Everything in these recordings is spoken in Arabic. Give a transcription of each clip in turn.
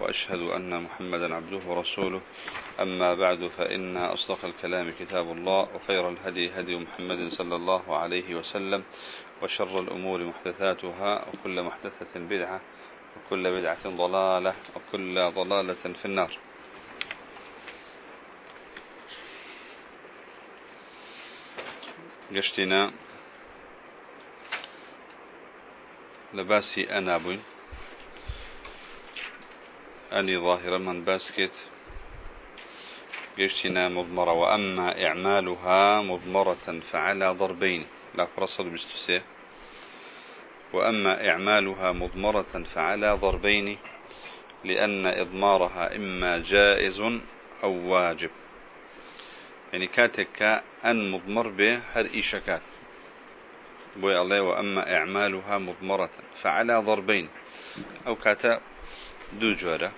وأشهد أن محمدا عبده ورسوله. أما بعد فإن أصدق الكلام كتاب الله وخير الهدي هدي محمد صلى الله عليه وسلم وشر الأمور محدثاتها وكل محدثة بدعة وكل بدعة ضلالة وكل ضلالة في النار. قشتنا لباسي أنا بوين أني ظاهرا من باسكت. قشتنا مضمرة وأما إعمالها مضمرة فعلى ضربين لا فرصد بستسيه وأما إعمالها مضمرة فعلى ضربين لأن إضمارها إما جائز أو واجب. يعني کاتێک أن مضمر بێ هەر ئیش ئەکات بۆیە ئەڵێ وأما إعمالها مضمرة فعلى ضربين. ئەو کاتە دوو جۆرە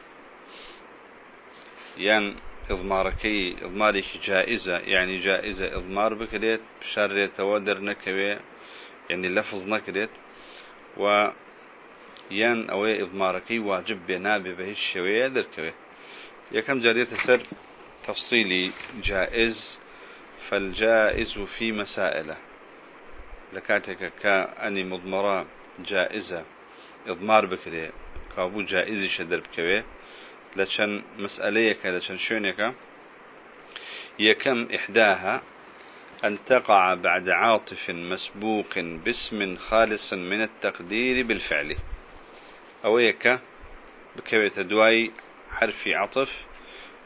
يعني إضمارەکەی إضمارێک جائزە يعني جائزە إضمار بکرێت بشاردرێت و دەرنەکەوێ يعني لفظ نكريت و يان أوي إضماركي واجب بنابي به الشوية دركوي يكم جارية سر تفصيلي جائز فالجائز في مسائلة. لكاتك كأني مضمرة جائزة إضمار بكري كابو جائزي شدر بكوي لشان مسأليك لشان شونك يكم إحداها أن تقع بعد عاطف مسبوق باسم خالص من التقدير بالفعل. أويك بكويت دواي حرف عطف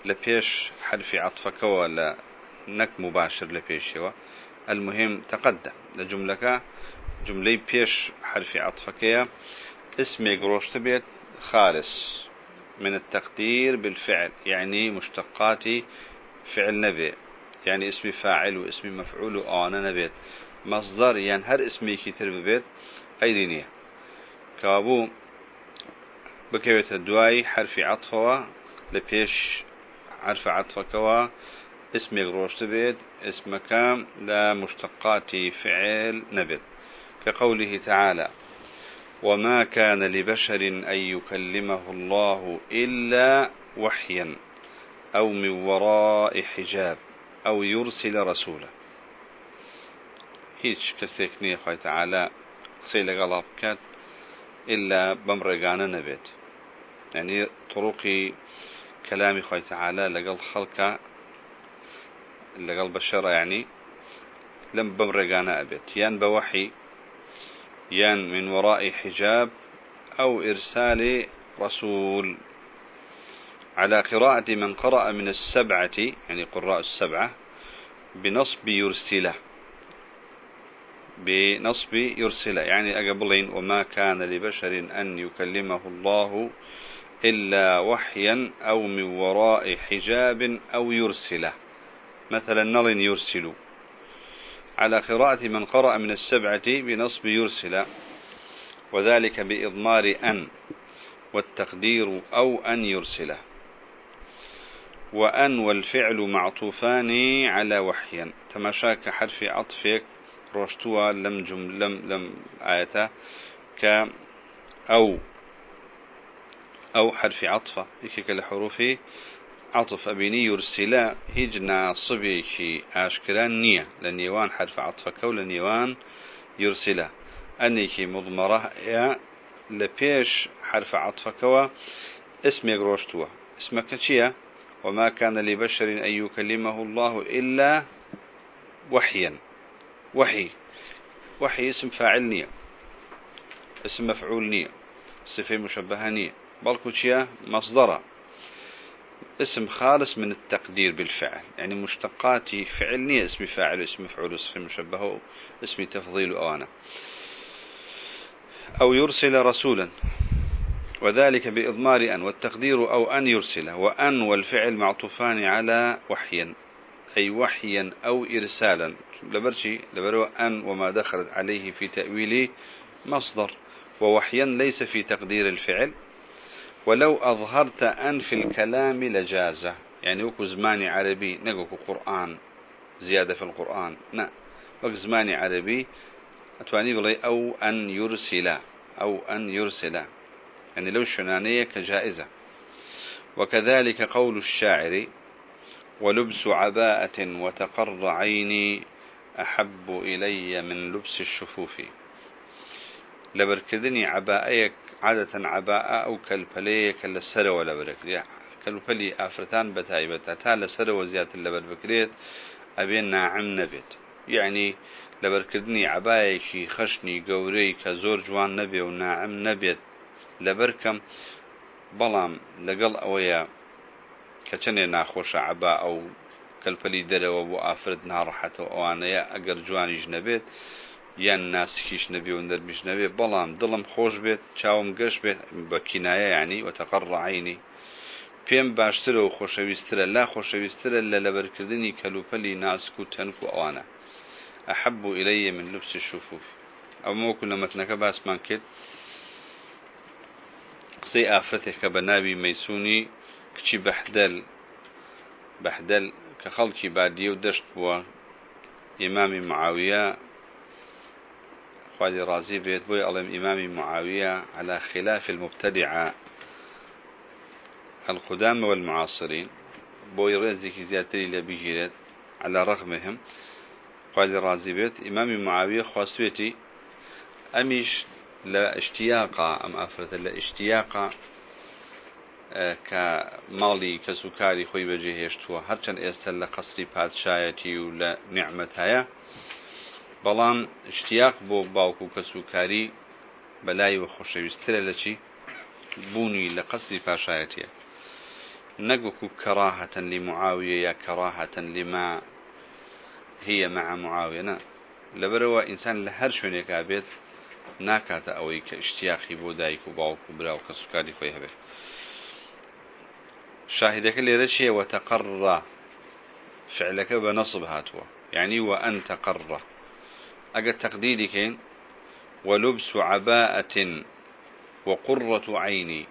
لبيش حرف عطفك ولا نك مباشر لبيش المهم تقدم. لجملك جملة بيش حرف عطفك اسمي قروش تبيت خالص من التقدير بالفعل يعني مشتقات فعل نبي يعني اسم فاعل واسم مفعول وآنا نبيت. مصدر يعني هر اسمي كتير ببيت أي دينية كابو بكويت الدواي حرف عطفه لبيش حرف عطفك اسم يغروش تبيت اسمك لا مشتقات فعل نبت كقوله تعالى وما كان لبشر أن يكلمه الله إلا وحيا أو من وراء حجاب أو يرسل رسولا. هيش كسيكني خوي تعالى قصي لقلب كات إلا بمرقانا نبيت يعني طرق كلام خوي تعالى لقل خلق لقل بشرة يعني لم بمرقانا أبيت يان بوحي من وراء حجاب أو إرسال رسول. على قراءة من قرأ من السبعة يعني قراء السبعة بنصب يرسله بنصب يرسله يعني أقبلين وما كان لبشر أن يكلمه الله إلا وحيا أو من وراء حجاب أو يرسله مثلا نل يرسل على قراءة من قرأ من السبعة بنصب يرسل وذلك بإضمار أن والتقدير أو أن يرسله وأن والفعل معطوفان على وحيا تماشاك حرف عطفك رشتوا لم جم لم لم آية ك أو أو حرف عطفة يكيك عطف أبيني يرسلا هجنا صبيكي أشكران نية. لنيوان حرف عطفك ولنيوان يرسلا أنيكي مضمرة يا لبيش حرف عطفك اسمك روشتوا. اسمك شيا؟ وما كان لبشر أن يكلمه الله إلا وحيا. وحي. وحي اسم فاعل نية. اسم مفعول نية. صفة مشبهة نية. بلكوتشيا مصدرة. اسم خالص من التقدير بالفعل يعني مشتقات فعل نية اسم فاعل اسم مفعول صفة مشبهة اسم تفضيل أوانا أو يرسل رسولا وذلك بإضمار أن والتقدير أو أن يرسله وأن والفعل معطوفان على وحيا أي وحيا أو إرسالا. لبرشي لبرو أن وما دخلت عليه في تأويل مصدر ووحيا ليس في تقدير الفعل. ولو أظهرت أن في الكلام لجازة. يعني وكو زماني عربي نقوكو قرآن زيادة في القرآن. نا. وكو زماني عربي أتواني بلي أو أن يرسل أو أن يرسل. يعني لو شنانية كجائزة. وكذلك قول الشاعر ولبس عباءة وتقر عيني أحب إلي من لبس الشفوف. لبركدني عادەتەن عبا ئەو کەلپەلەیەکە لەسەرەوە لە بەرەکرێ کەلوپەلی ئافرەتان بە تایبەتە تا لەسەرەوە زیاتر لەبەر بکرێت ئەبێ ناعم نەبێت یعنی لەبەرکردنی عبایەکی خەشنی گەورەی کە زۆر جوان نەبێ و ناعم نەبێت لەبەرکەم بەڵام لەگەڵ ئەوەیە کە چنێ ناخۆشە عبا ئەو کەلپەلی دەرەوە بۆ ئافرەت ناڕەحەتەوە ئەوانەیە ئەگەر جوانیش نەبێت یان ناسکیش نەبی و نەرمیش نەبێ بەڵام دڵم خۆش بێت چاوم گەشت بێت بە کینایە ینی وتەقڕ ڕعینی پێم باشترە و خۆشەویسترە لا خۆشەویسترە لە لەبەرکردنی کەلوپەلی ناسک و تەنک و ئەوانە. ئەحب و ئیلەیە من لوپسی شوفوف. ئەو مۆکو لە مەتنەکە باسمان کرد. قسەی ئافرەتێک کە بە ناوی مەسوونی کچی بەحدەل بەحدەل کە خەڵکی بادیە و دەشت بووە. ئێمامی معاویە خوالي رازي بيت بوي ألم إمام معاوية على خلاف المبتدعة القدامى والمعاصرين. بوي رزك زيادتي لبيجيرت على رغمهم. خوالي رازي بيت إمام معاوية خاصويتي أميش لا اشتياقا أم أفرت لا كمالي كسوكاري خوي بجهشتوا هرچن استل لقصري پادشایەتی و لە نعمت هەیە بەڵام شتیاق بۆ باوکو و کەسوکاری بەلای وە خۆشەویسترە لە چی؟ بوونی لە قەسری پاشایەتە نەگوکو كراهة لمعاوية يا كراهة لما هي مع معاوية لبروا إنسان لهر شونيك أبيت ناكات أوي كاشتياقي بو دايك وباوك وبراو كسكاري خوي هبه شاهدەکە لێرە چی وتقر فعلەکە بە نصب هاتووە يعني وأن تقر ئەگەر تقديری کەین ولبس عباءة وقرة عيني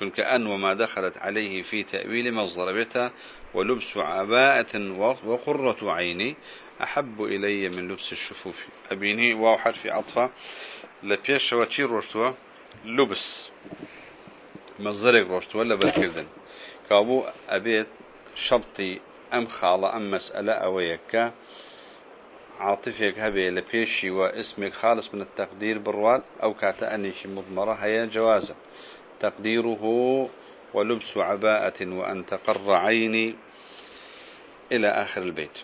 چونکە أن وما دخلت عليه في تأويل مصدر ولبس عباءة وقرة عيني أحب إلي من لبس الشفوف. أبيني واو حرف عطفة. لبيش وتشير رشتوى لبس. مصدرك رشتوى لبالكردن كابو أبيت شرطي أم خالة أم مسألة أويكا عاطفيك هبي لبيشي واسمك خالص من التقدير برواد أو كاتأنيش مضمرة هي جوازا تقديره ولبس عباءة وأن تقر عيني إلى آخر البيت.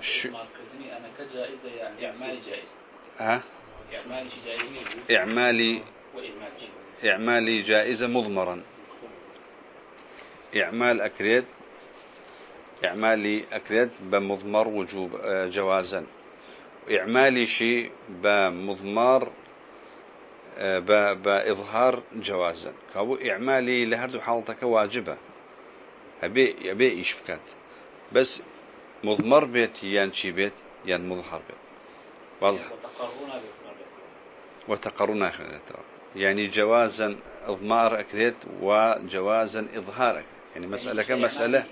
شو؟ أنا كجائزة يعني إعمالي جائزة ها؟ إعمالي إعمالي جائزة مضمرا. إعمال أكريد إعمالي أكريد بمضمر وجوب آه، جوازا. إعمالي شيء بمضمار آه، بإظهار جوازا. كابو إعمالي لهردو حالتك واجبة. أبي أبي إيش بكات؟ بس مضمر بيت يان شي بيت يان مظهر بيت. واضح؟ وتقرنا يعني جوازا إضمار أكريت وجوازا إظهار يعني مسألة كمسألة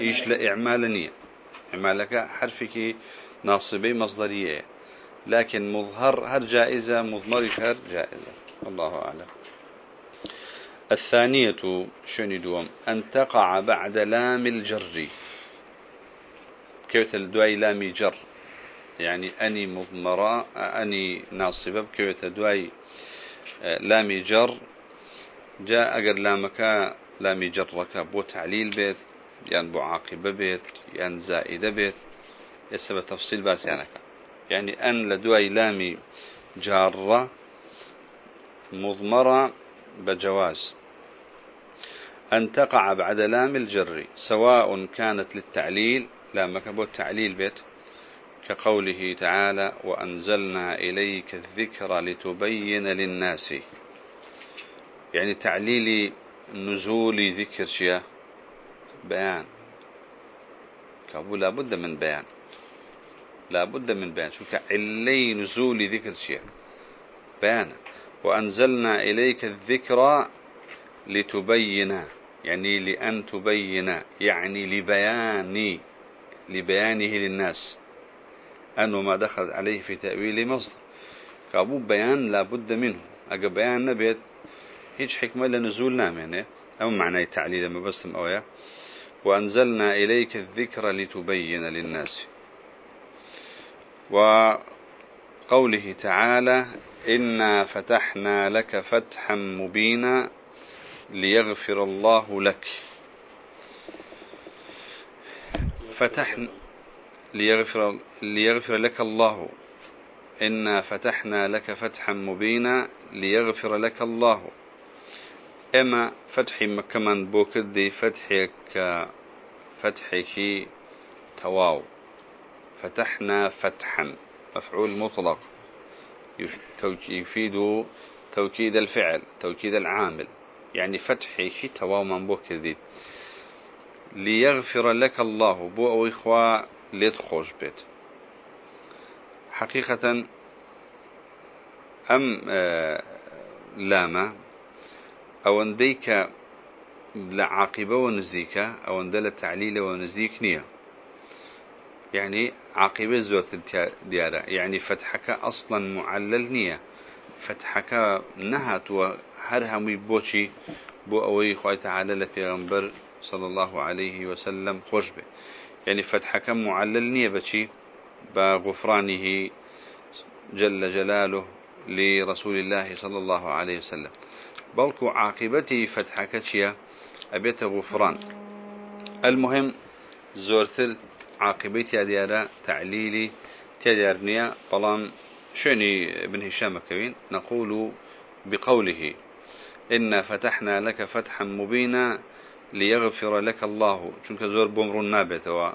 إيش لإعمال نية. إعمالك حرفك ناصبي مصدرية. لكن مظهر هەر جائزە؟ مضمر هەر جائزە. الله أعلم. الثانية شوێنی دووەم أن تقع بعد لام الجر. كيف الدواي لام جر؟ يعني أنی مضمرة أنی ناصبة بکەوێتە دوای لام جر؟ جا ئەگەر لامەکە لام جرەکە بۆ تعليل بێت يعني بو عاقبة بيت يعني زائدة بيت. يسبب تفصيل باسيانك يعني. أن لدواي لامي جارة مضمرة بجواز. أن تقع بعد لام الجر سواء كانت للتعليل لا مكبو التعليل بيت كقوله تعالى وأنزلنا إليك الذكر لتبين للناس. يعني تعليل نزول ذكر شيء بيان. کەوابوو لابد من بيان. لا بد من بيان. شو علي نزول ذكر شيء. بيان. وأنزلنا إليك الذكر لتبين يعني لأن تبين يعني لبيان لبيانه للناس. أنه ما دخل عليه في تأويل مصدر. كابو بيان لابد منه. أقا بيان نبيت هيج حكمة لنزول يعني. أو معنى التعليل ما بسم أويا وأنزلنا إليك الذكر لتبين للناس. وقوله تعالى إنا فتحنا لك فتحا مبينا ليغفر الله لك. فتحنا ليغفر, ليغفر لك الله. إنا فتحنا لك فتحا مبينا ليغفر لك الله. إما فتحي مكمان بوكدي فتحك فتحك تواو. فتحنا فتحا. مفعول مطلق. يفيد توكيد الفعل توكيد العامل. يعني فتحك تواو من بوكدي ليغفر لك الله بۆ ئەوەی خوا لێت خۆش بێت. حقيقة ئەم آه لامە ئەوەندەی کە لە عاقبة وە نزیکە ئەوەندە لە تعليل وە نزیک نیە. يعني عاقبة زۆرتر دیارە يعني فتحەکە أصلا معلل نیە. فتحك نهت وهر همي بوشي بۆ ئەوەی خوای تعالى لە پێغەمبەر صلى الله عليه وسلم خۆش بێ. يعني فتحەکە معلل نیە بە چی بە غفرانی جل جلاله لە رسول الله صلى الله عليه وسلم. بەڵکو عاقبەتی فتحەکە چییە ئەبێتە غفران. المهم زۆرتر دیارە تعليلی تێدا نیە بەڵام چەنی ابن هشام کەوین نقول بقوله إنا فتحنا لك فتحا مبينا ليغفر لك الله. چونك زور بمر نابتوا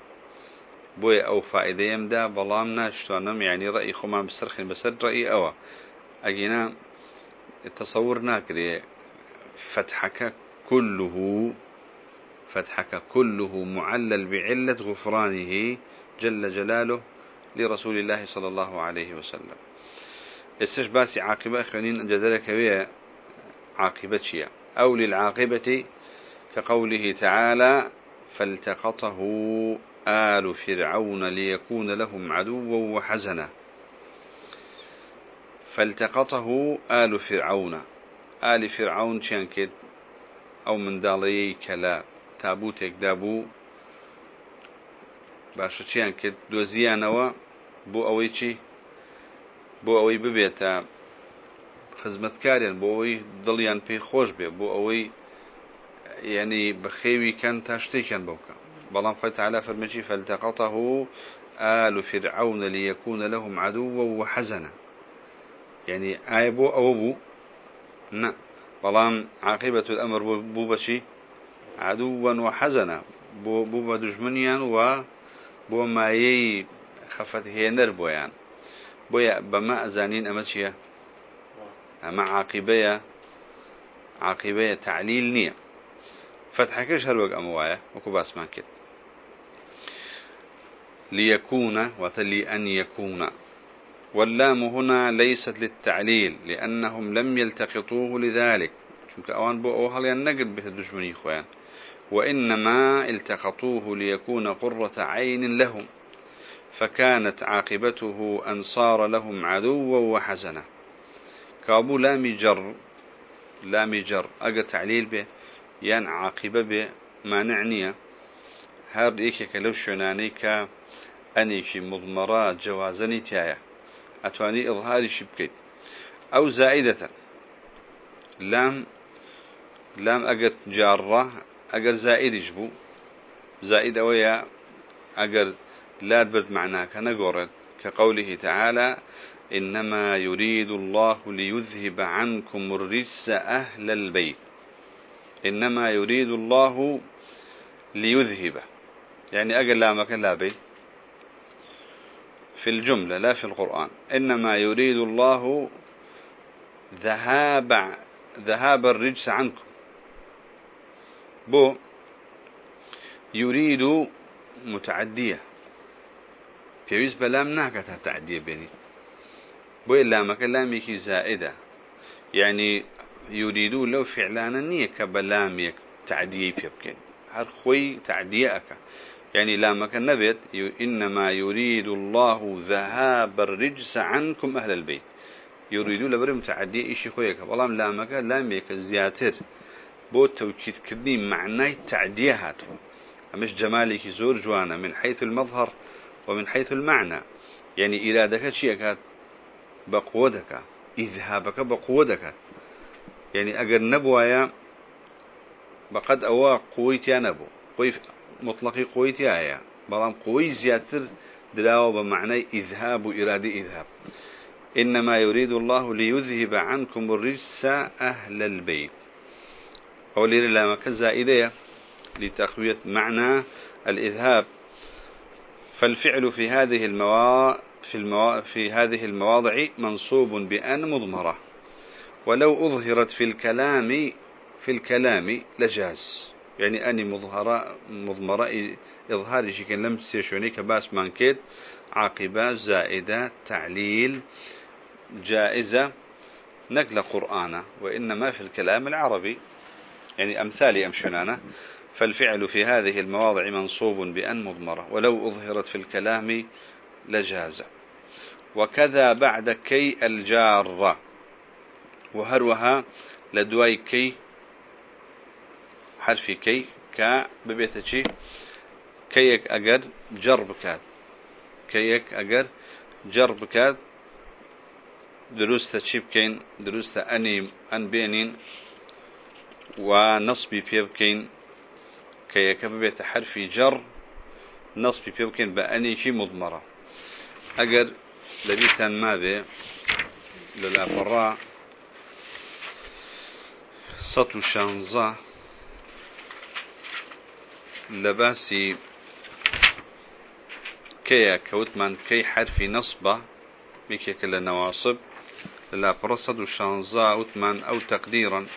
أو فائده يمدا بلام ناشتونم يعني رأي خمام بسرخين بسر رأي اوا اجينا التصور ناكري فتحك كله فتحك كله معلل بعلة غفرانه جل جلاله لرسول الله صلى الله عليه وسلم. استش باسي عاقبة خلين جدلك بها عاقبة شيء أو للعاقبة كقوله تعالى فالتقطه آل فرعون ليكون لهم عدوا وحزنا. فالتقطه آل فرعون. آل فرعون شانكت أو من دالي كلا تابوتك دابو باشە چیان کرد دۆزیانەوە بۆ ئەوەی چی؟ بۆ ئەوەی ببێتە خزمەتکاریان بۆ ئەوەی دڵیان پێی خۆش بێ بۆ ئەوەی يعني بەخێوی کەن تا شتێکیان بۆ کا بەڵام خوای تعالى ئەفەرموێ چی فالتقطه آل فرعون ليكون لهم عدوا وحزنا. يعني ئایە بۆ ئەوە بوو نا بەڵام عاقبة الأمر بوو بە چی عدوا وحزنا بوو بە دوژمنیان و بە مایەی خەفەتهێنەر بۆیان بۆیە بەمە ئەزانین ئەمە چییە ئەمە عاقبەیە عاقبەیە تعليل نیە فتحەکەش وەکو ئەموایە وەکو باسمان کرد ليكون ئەتڵێی أن يكون واللام هنا ليست للتعليل لأنهم لم يلتقطوه لذلك. شنك أوان بو أوهل ينقل به الدشمني خوان وإنما التقطوه ليكون قرة عين لهم فكانت عاقبته أن صار لهم عدوا وحزنا. كابو لام جر لام جر أقى تعليل به يان عاقبة به ما نعنية. هر يكيك لو شناني كا أنيشي مضمرات جوازني تايا أتواني إظهاري شبكيت. أو زائدة لام لام أجر جارة أجر زائد يجبو زائد ويا أجر لا تبرد معناك نقرد كقوله تعالى إنما يريد الله ليذهب عنكم الرجس أهل البيت إنما يريد الله ليذهب يعني أقل لا مكان لا بي في الجملة لا في القرآن. إنما يريد الله ذهاب ذهاب الرجس عنكم بو يريد متعدية. في بلام ناكتها تعدية بيني بو إلا مكان لاميكي زائدة يعني يريدوا لو فعلانا نيك بلاميك تعديه بيبكين هر خوي تعديئك يعني لامك النبيت إنما يريد الله ذهاب الرجس عنكم أهل البيت. يريدوا لبرم تعدي إشي خويك والله لامك لاميك زياتر بو توكيد كردني معناي تعديه هاتو مش جمالك زور جوانا من حيث المظهر ومن حيث المعنى. يعني إرادك شيء بقودك إذهابك بقودك يعني أجر نبوايا بقد أوا قويتيا نبو قوي مطلقي قويتيا يا بلام قوي زياتر دلاو بمعنى إذهاب وإرادة إذهاب إنما يريد الله ليذهب عنكم الرجس أهل البيت. أو لما كزائدية لتقوية معنى الإذهاب. فالفعل في هذه المواضع في, الموا... في هذه المواضع منصوب بأن مضمرة. ولو أظهرت في الكلام في الكلام لجاز. يعني أني مظهرة مضمرة إظهار شيء لم تسيشوني كباس مانكيت عاقبة زائدة تعليل جائزة نقل قرآن. وإنما في الكلام العربي. يعني أمثالي أمشنانة فالفعل في هذه المواضع منصوب بأن مضمرة. ولو أظهرت في الكلام لجاز. وكذا بعد كي الجارة وهروها لدواي كي. حرف كي. كا ببيتشي كيك أجر جرب كات كيك أجر جرب كات دروست تشيبكين دروست أني أن بينين. ونصبي بيبكين كيك ببيت حرف جر نصبي بيبكين بأني شي مضمرة. أجر لبيتان ما بي للأفراء سطو شانزا لباسي كيا كوتمان كي حرف نصبة. بكيك لنواصب لا برصد وشانزا أوتمان أو تقديرا.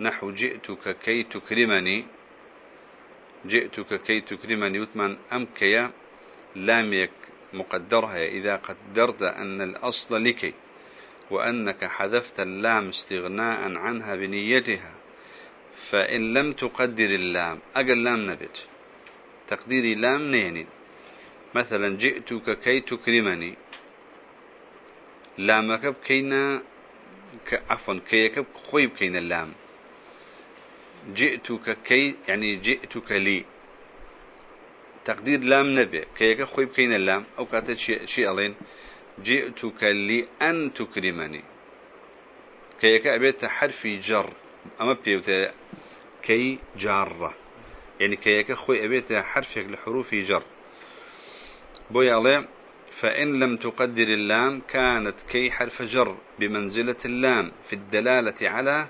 نحو جئتك كي تكرمني. جئتك كي تكرمني. أوتمان أم كيا لاميك مقدرها إذا قدرت أن الأصل لكي وأنك حذفت اللام استغناء عنها بنيتها فإن لم تقدر اللام أقل لام نبت. تقديري لام نيني. مثلا جئتك كي تكرمني. لامك بكينا عفوا كيك خوي بكينا اللام. جئتك كي يعني جئتك لي. تقدير لام نبي. كيك خوي بكينا اللام أو كاتت شيء شيء ألين. جئتك لأن تكرمني. كيك أبيت حرف جر. أما بيوت كي جارة. يعني كيك خوي أبيت حرفك لحروف جر. بوي عليه فإن لم تقدر اللام كانت كي حرف جر بمنزلة اللام في الدلالة على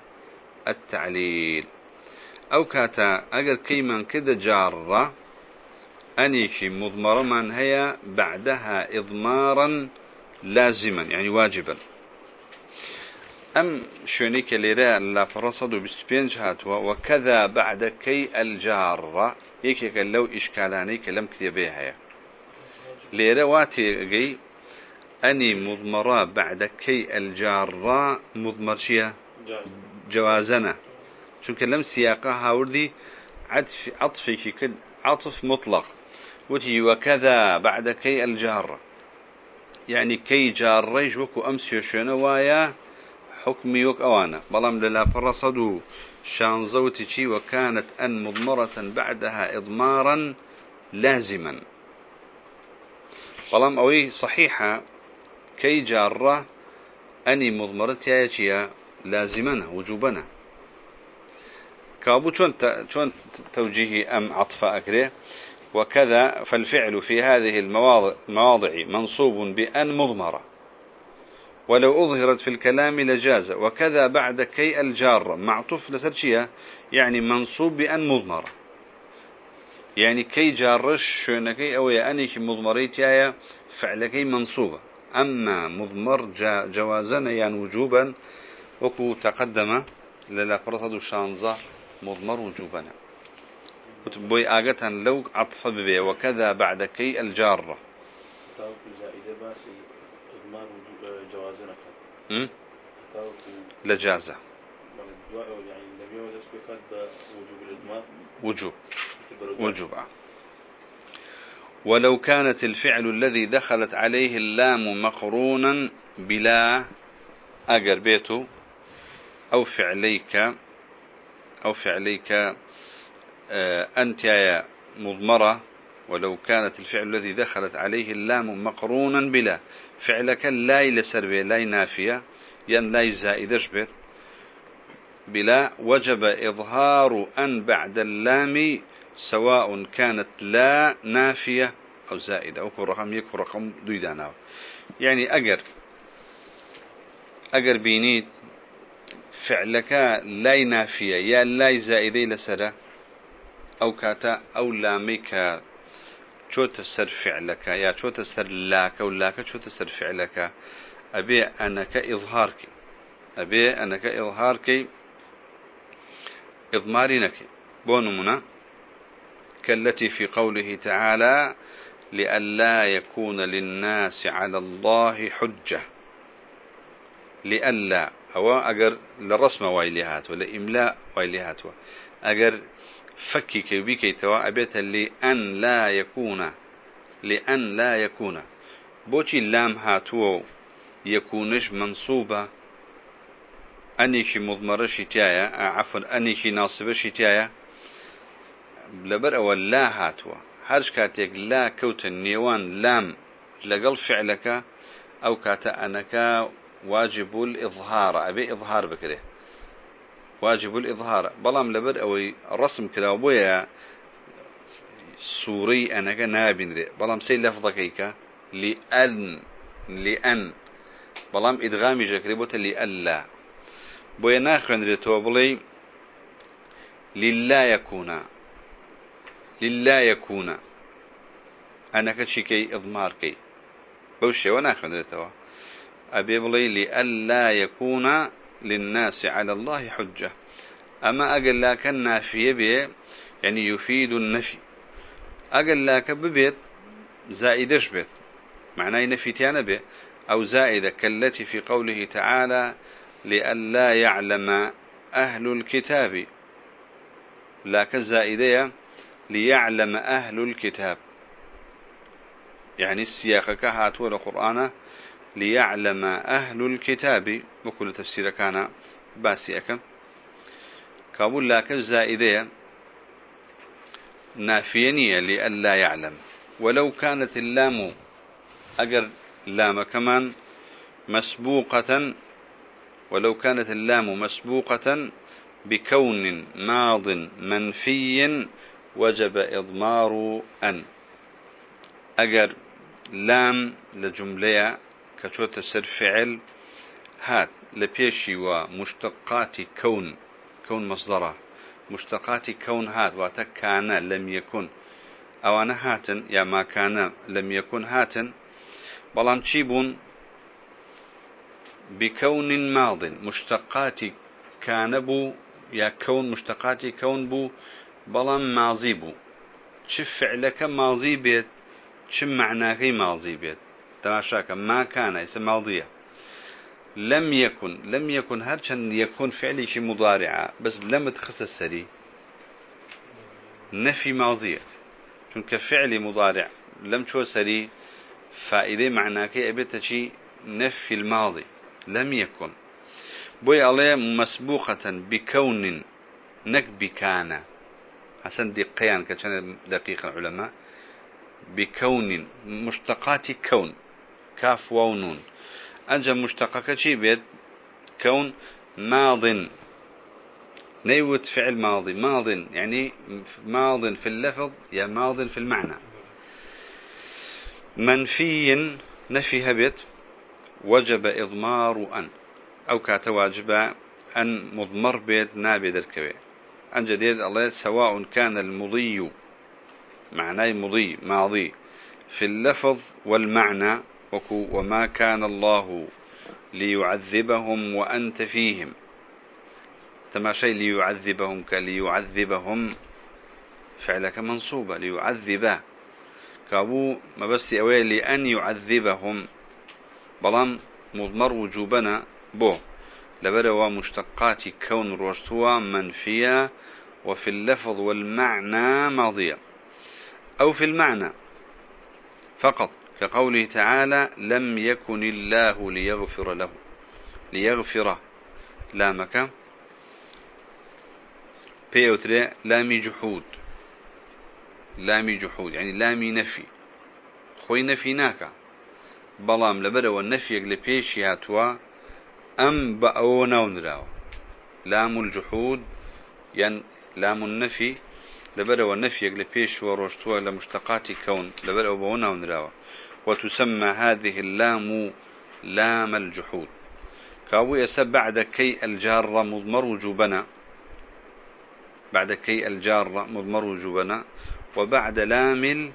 التعليل. أو كاتا أجر كيما كده جارة. أنيشي مضمرة من هي بعدها إضمارا لازما يعني واجبا. أم شونيك ليرا لا فرصد بسبينج هاتوا وكذا بعد كي الجارة. يكيك لو إشكالاني كلام كتبيها ليرا واتي جي أني مضمرة بعد كي الجارة. مضمر شيا؟ جوازنا. كلام سياقها وردي عطف عطفك كد عطف مطلق. وتي وكذا بعد كي الجارة يعني كي جاريج وكو أمس يشون وايا حكمي وك أوانا بلام للا فرصدو شانزوتي وكانت أن مضمرة بعدها إضمارا لازما بلام أوي صحيحة كي جارة أني مضمرتها يا لازمنا وجوبنا كابو شون توجيهي أم عطفة أكره وكذا فالفعل في هذه المواضع منصوب بأن مضمرة. ولو أظهرت في الكلام لجاز وكذا بعد كي الجار معطوف لسرشية يعني منصوب بأن مضمرة. يعني كي جارش شونكي أو يأنيك مضمريتيا فعلكي منصوبة. أما مضمر جوازا يعني وجوبا وكو تقدم للا فرصة شانزة. مضمر وجوبا بوي آقتا لو عطف ببي وكذا بعد كي الجارة جوازنا لجازة. يعني وجوب وجوب. ولو كانت الفعل الذي دخلت عليه اللام مقرونا بلا أجر بيته أو فعليك أو فعليك آه، أنت يا مضمرة ولو كانت الفعل الذي دخلت عليه اللام مقرونا بلا فعلك لا يلسر به لا نافية ين لا زائدش به بلا وجب إظهار أن بعد اللام سواء كانت لا نافية أو زائدة أو رقم يكون رقم دويدانا يعني أجر أجر بينيت فعلك لا نافية يا لا زائدة لسرة أو كاتا أو لاميك چۆتە سەر فعلەکە یا چۆتە سەر لاکە و لاکە چۆتە سەر فعلەکە ئەبێ ئەنەکە ئیظهارکەی ئەبێ ئەنەکە ئیظهارکەی إضماري نكي بونمنا كالتي في قوله تعالى لئلا يكون للناس على الله حجة. لئلا. هو أجر للرسم وايليهات ولا إملاء وايليهات أجر فكي كي توا أبيت لأن لا يكون لأن لا يكون بوشي اللام هاتو يكونش منصوبة. أنيشي مضمرشي تايا عفوا أنيشي ناصبشي تايا لبر أول لا هاتوا هرش كاتيك لا كوت نيوان لام لقل فعلك أو كاتا أنك واجب الإظهار. أبي إظهار بكره واجب الإظهار. بلام لبر أوي كلا بويا سوري أنك نابن ري بلام سي لفظك لأن. لأن. بلام إدغامي جكريبوت لألا. بويا ناخن ريتو بلي للا يكون. للا يكون. أنا كشيكي إضمار كي. بوشي وناخن ريتو أبي بلي لألا يكون للناس على الله حجة. أما أقل لك النافية به يعني يفيد النفي. أقل لك ببيت زائدش بيت. معناه نفيتيان به أو زائدة كالتي في قوله تعالى لئلا يعلم أهل الكتاب. لك الزائدية ليعلم أهل الكتاب. يعني السياق كهات ولا قرآن ليعلم أهل الكتاب وكل تفسير كان باسي أكم كابول لك الزائدية نافينية لألا يعلم. ولو كانت اللام أجر لام كمان مسبوقة ولو كانت اللام مسبوقة بكون ماض منفي وجب إضمار أن. أجر لام لجملة كشوت سر فعل هات لبيشي ومشتقات كون كون مصدره مشتقات كون هات واتا كان لم يكن أو أنا هاتن يا ما كان لم يكن هاتن؟ بلان تشيبون بكون ماض مشتقات كان بو يا كون مشتقات كون بو بلان ماضي بو شف فعلك ماضي بيت شو معناه ماضي بيت تماشاك. ما كان اسم ماضية. لم يكن لم يكن هرشن يكون فعلي شي مضارعة بس لم تخص السري. نفي ماضية. چونك فعلي مضارع لم شو سري فائدة معناك أبيت شي نفي الماضي لم يكن بوي عليه مسبوقة بكون نك بكان حسن دقيان كان دقيق العلماء بكون مشتقات كون كاف واو نون. أنجا مشتقك شي بيت كون ماض. نيوت فعل ماضي. ماض يعني ماض في اللفظ يا ماض في المعنى. منفي نفي هبت وجب إضمار أن. أو كاتواجب أن مضمر بيت نابي دركبه. أن جديد الله سواء كان المضي. معناه مضي. ماضي. في اللفظ والمعنى وما كان الله ليعذبهم وأنت فيهم. تماشي ليعذبهم كليعذبهم فعلك منصوبة ليعذب. كابو ما بس أوي لأن يعذبهم. بلان مضمر وجوبنا بو. لبروا مشتقات كون روشتوا منفية وفي اللفظ والمعنى ماضية. أو في المعنى فقط. كقوله تعالى لم يكن الله ليغفر له. ليغفر. لامك بيوتري لامي جحود. لامي جحود. يعني لامي نفي. خوي نفي ناكا. بلام لبروا النفي لبيش هاتوا أم بأو نونراو لام الجحود. يعني لام النفي. لبروا النفي لبيش وروشتوا لمشتقات كون. لبروا بأو نونراو وتسمى هذه اللام لام الجحود. يسب بعد كي الجارة مضمر وجوبنا بعد كي الجارة مضمر وجوبنا وبعد لام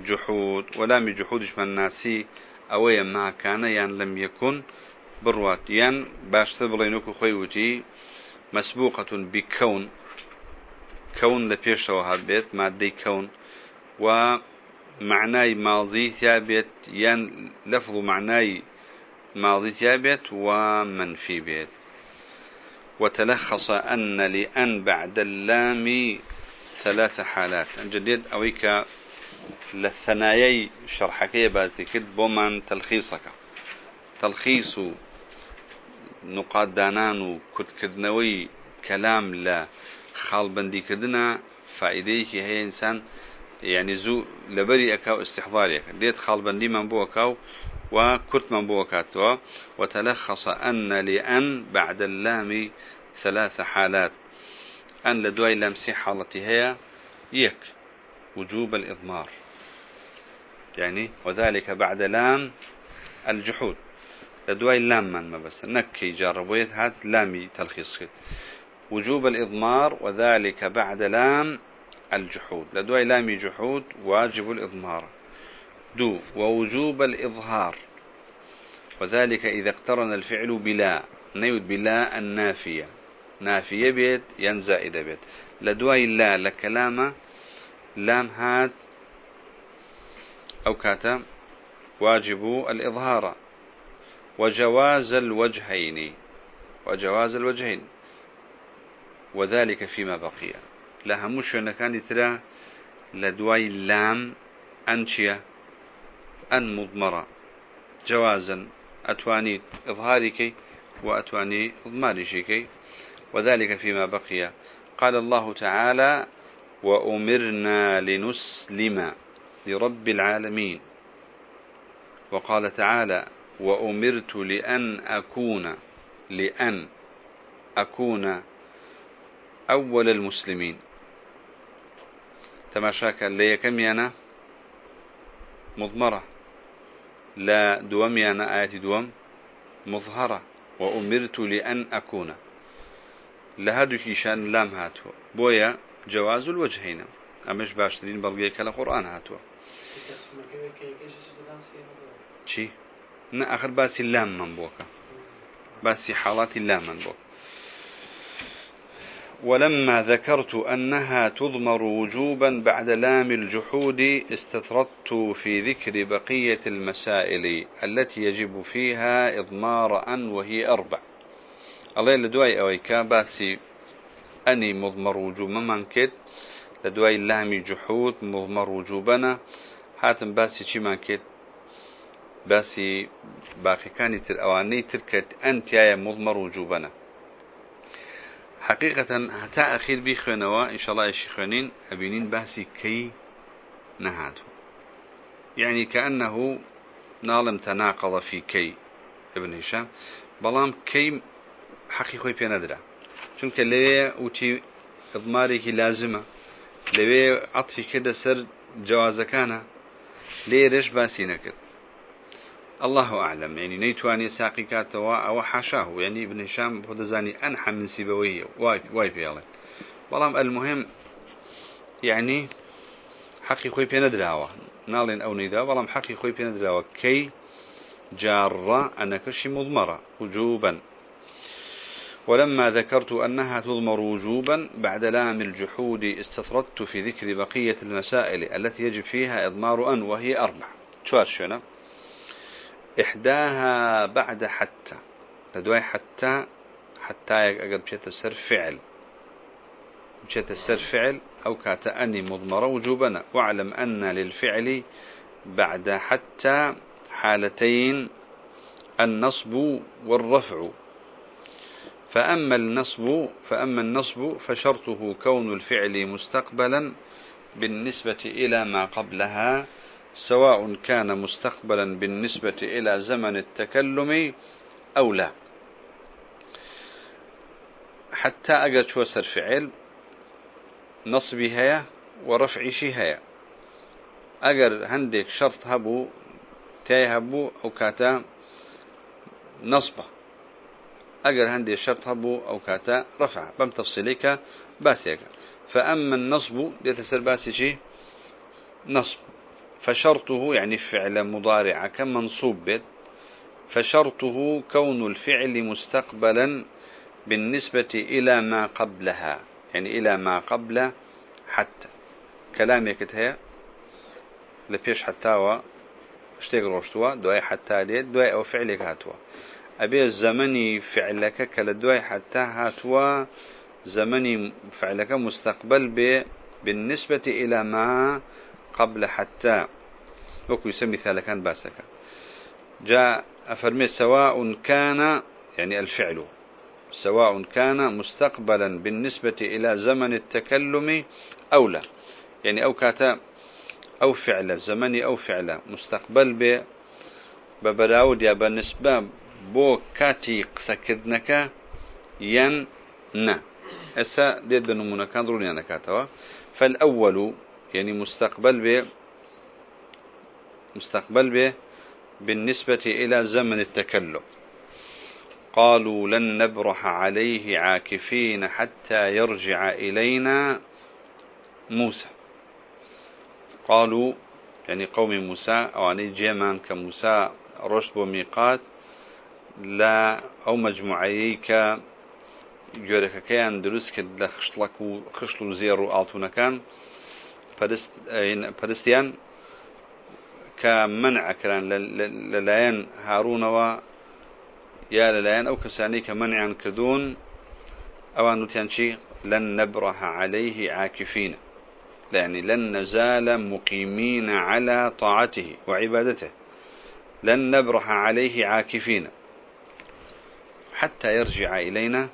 الجحود. ولام الجحود من ناسي أوي ما كان يان لم يكن بروات. يان باش تبلينوك خويوتي مسبوقة بكون. كون لبيشوا هابيت مادي كون. ومعناي ماضي ثابت يان لفظ معناي ماضي ثابت ومنفي بيت. وتلخص أن لأن بعد اللام ثلاث حالات. جديد أويك للثنايي شرحكي بازي كد بومان تلخيصك. تلخيص نقاط دانان كد كدنوي كلام لا خال بندي كدنا فائديك هي إنسان يعني زو لبري أكاو استحضاري ديت بندي من بو أكاو وكرت من بوكاتوا. وتلخص أن لأن بعد اللام ثلاث حالات. أن لدواي لمسي حالتي هي يك. وجوب الإضمار. يعني وذلك بعد لام الجحود. لدواي لام من ما بس. نكي جربويت هات لامي تلخيص. وجوب الإضمار وذلك بعد لام الجحود. لدواي لامي جحود واجب الإضمار. دو ووجوب الإظهار. وذلك إذا اقترن الفعل بلا نيود بلا النافية. نافية بيت ينزائد بيت. لدواي لا لكلامة لام هات أو كاتا واجب الإظهار. وجواز الوجهين. وجواز الوجهين. وذلك فيما بقي. لها مش كان ترى لدواي لام أنشية أن مضمرة جوازا أتواني إظهارك وأتواني إضمار شيكي وذلك فيما بقي قال الله تعالى وأمرنا لنسلم لرب العالمين وقال تعالى وأمرت لأن أكون لأن أكون أول المسلمين تماشاك اللي يكمينا مضمرة. لا دوم أنا آيات دوم. مظهرة. وأمرت لأن أكون. كيشان لام هاتوا بويا جواز الوجهين. أمش باشترين بلغيك لقرآن هاتوا شي نا آخر باسي لام من بوكا باسي حالات اللام من بوكا ولما ذكرت أنها تضمر وجوبا بعد لام الجحود استطردت في ذكر بقية المسائل التي يجب فيها إضمار أن وهي أربع. الله لدواي أويكا باسي أني مضمر وجوب من كد لدواي لام جحود مضمر وجوبنا. هاتم باسي چي من كد باسي باقي كانت الأواني تركت أنت يا مضمر وجوبنا. حقیقەن هەتا ئەخیر بیخوێنەوە ئینشەڵایشی خوێنین ئەبینین باسی کەی نەهاتوو. یعنی کەأنه ناڵم تەناقەڵە فی کەی ابن هشام بەڵام کەی حەقی خۆی پێ نەدرا. چونکە لەوێ وتی ئەضمارێکی لازمە. لەوێ عەتفی کردە سەر جوازەکانە لێرەش باسی نەکرد. الله أعلم يعني نيتواني ساقي كاتوا أو حاشاه يعني ابن هشام بودزاني أنحى من سيبويه واي واي في الله والله المهم يعني حقي خوي بين دراوة نالين أو نيدا والله حقي خوي بين دراوة كي جارة أنا كشي مضمرة وجوبا ولما ذكرت أنها تضمر وجوبا بعد لام الجحود استطردت في ذكر بقية المسائل التي يجب فيها إضمار أن وهي أربع شوار شنا إحداها بعد حتى. لدواي حتى. حتى أقل بشيت السر فعل. بشيت السر فعل. أو كاتأني مضمرة وجوبنا. واعلم أن للفعل بعد حتى حالتين. النصب والرفع. فأما النصب فأما النصب فشرطه كون الفعل مستقبلا بالنسبة إلى ما قبلها. سواء كان مستقبلا بالنسبة إلى زمن التكلم أو لا. حتى أجد شو سر فعل نصبي هيا ورفعي شي هيا. أجر هندك شرط هبو تاي هبو أو كاتا نصبه. أجر هندي شرط هبو أو كاتا رفع بم تفصيليك باسيك فأما النصب يتسر باسي شي نصب. فشرطه يعني فعل مضارع كمنصوب بيت فشرطه كون الفعل مستقبلا بالنسبة إلى ما قبلها يعني إلى ما قبل حتى. كلامك هي؟ لبيش حتى اشتيق روشتوا دواي حتى ليت دواي أو فعلك هاتوا أبي الزمني فعلك كالدواي حتى هاتوا زمني فعلك مستقبل بالنسبة إلى ما قبل حتى وكو يسمي مثال كان باسك جاء أفرمي سواء كان يعني الفعل سواء كان مستقبلا بالنسبة إلى زمن التكلم أو لا. يعني أو كاتا أو فعل زمني أو فعل مستقبل ب ببراود يا بالنسبة بو كاتي قسكدنك ين نا أسا ديد نمونا كان ضروري أنا كاتوا فالأول يعني مستقبل ب مستقبل به بالنسبة إلى زمن التكلم. قالوا لن نبرح عليه عاكفين حتى يرجع إلينا موسى. قالوا يعني قوم موسى أو أني جيمان كموسى رشد وميقات لا أو مجموعيك كان دروس كد لخشلك وخشلو زيرو آلتونا فرستيان كمنع كران للايان هارون و يا للايان أو كساني كمنع كدون. أو أن شي؟ لن نبرح عليه عاكفين. يعني لن نزال مقيمين على طاعته وعبادته. لن نبرح عليه عاكفين. حتى يرجع إلينا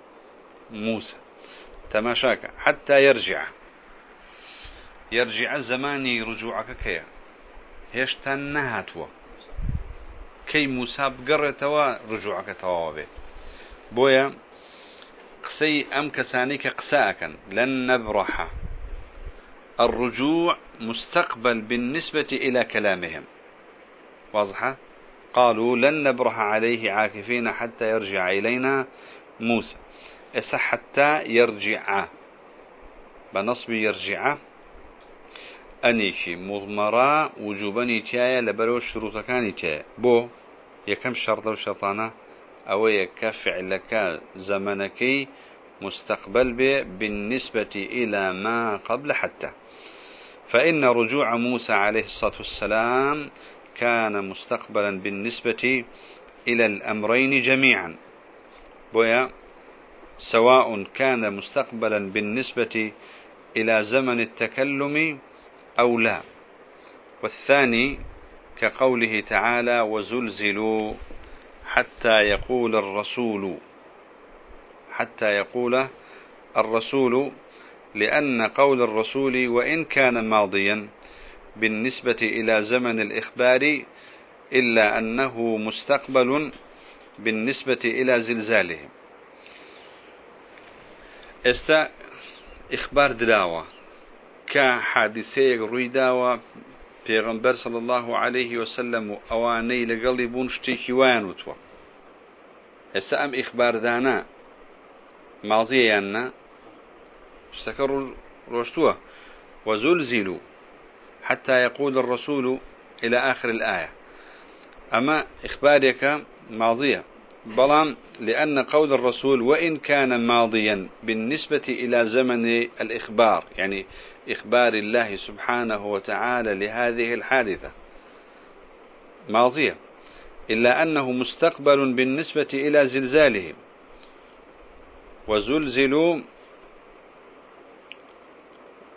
موسى. تماشاك. حتى يرجع. يرجع الزمان رجوعك كيا کەی موسا بگەڕێتەوە ڕجوعەکە تەواوە بێت بۆیە قسەی ئەم کەسانی کە قساکەن لن نبرحە الرجوع مستقبل بالنسبة إلى كلامهم. واضحة؟ قالوا لن نبرح عليه عاكفين حتى يرجع إلينا موسى. إسا حتى يرجع. بنصب يرجع. ئەنێکی مضمەرا وجوبنی تایە لەبەرەوە شروتەکانی تایە بۆ یەکەم شەڕ لەو شەتانە ئەوەیە کە فعلەکە زەمنەکەی مستقبل به بالنسبة إلى ما قبل حتى. فإن رجوع موسى عليه الصلاة والسلام كان مستقبلا بالنسبة إلى الأمرين جميعا. بويا سواء كان مستقبلا بالنسبة إلى زمن التكلم أو لا. والثاني كقوله تعالى وزلزلوا حتى يقول الرسول حتى يقول الرسول لأن قول الرسول وإن كان ماضيا بالنسبة إلى زمن الإخبار إلا أنه مستقبل بالنسبة إلى زلزالهم است إخبار دلاوة. كحادثة رويدا و پیغمبر صلى الله عليه وسلم اواني لقلي بون شتيكي وانوتوا هسا ام أخبار دانا ماضية يانا اشتكروا روشتوا وزلزلوا حتى يقول الرسول إلى آخر الآية. أما إخبارك ماضية بلان لأن قول الرسول وإن كان ماضيا بالنسبة إلى زمن الإخبار يعني إخبار الله سبحانه وتعالى لهذه الحادثة. ماضية. إلا أنه مستقبل بالنسبة إلى زلزالهم. وزلزلوا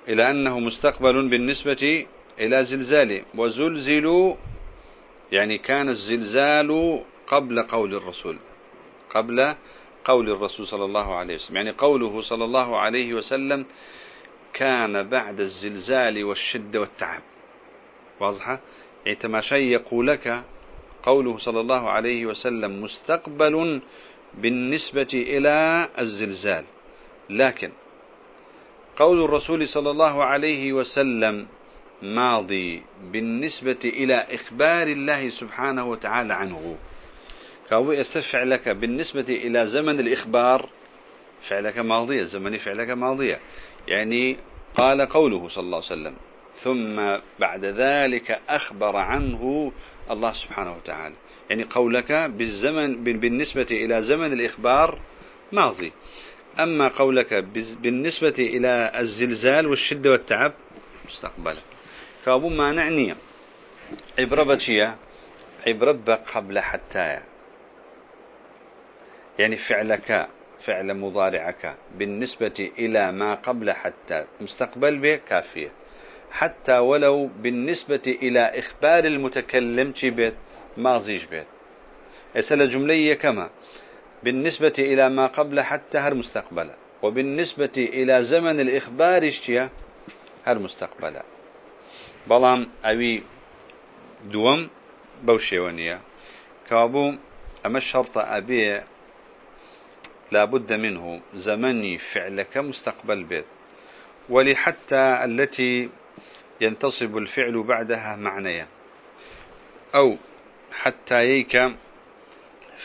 إلى أنه مستقبل بالنسبة إلى زلزاله وزلزلوا يعني كان الزلزال قبل قول الرسول. قبل قول الرسول صلى الله عليه وسلم. يعني قوله صلى الله عليه وسلم كان بعد الزلزال والشدة والتعب. واضحة؟ يعني تماشي يقول لك قوله صلى الله عليه وسلم مستقبل بالنسبة إلى الزلزال. لكن قول الرسول صلى الله عليه وسلم ماضي بالنسبة إلى إخبار الله سبحانه وتعالى عنه. كاوي يستفعلك بالنسبة إلى زمن الإخبار فعلك ماضية زمن فعلك ماضية. يعني قال قوله صلى الله عليه وسلم ثم بعد ذلك أخبر عنه الله سبحانه وتعالى. يعني قولك بالزمن بالنسبة إلى زمن الإخبار ماضي. أما قولك بالنسبة إلى الزلزال والشدة والتعب مستقبل. كابو ما نعني عبرة بتشية عبرة قبل حتى يعني فعلك فعل مضارعك بالنسبة إلى ما قبل حتى مستقبل به كافية. حتى ولو بالنسبة إلى إخبار المتكلم بيت ماضيش بيت. أسأل جملية كما بالنسبة إلى ما قبل حتى هر مستقبلا وبالنسبة إلى زمن الإخبار اشتيا هر مستقبلا بلام أوي دوم بوشيونية كابو أما الشرط أبي لابد منه. زمني فعلك مستقبل بيت. ولحتى التي ينتصب الفعل بعدها معنيا. أو حتى ييك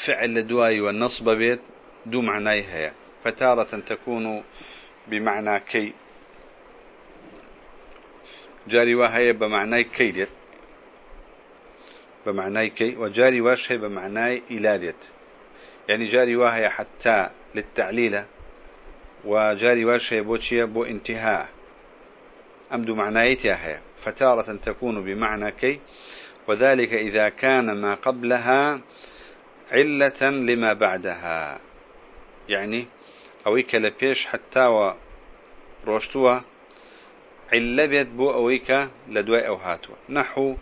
فعل دواي والنصب بيت دو معناي هي فتارة تكون بمعنى كي. جاري وهي بمعنى كيدت بمعنى كي. وجاري واش هي بمعنى إلاليت. يعني جاري وهي حتى للتعليلة وجاري واش هي بوتشي بو انتهاء. أمد معنايتها هي. فتارة تكون بمعنى كي. وذلك إذا كان ما قبلها علة لما بعدها. يعني أويك لبيش حتى وروشتوا. علة بيت بو أويك لدواء أو هاتوا. نحو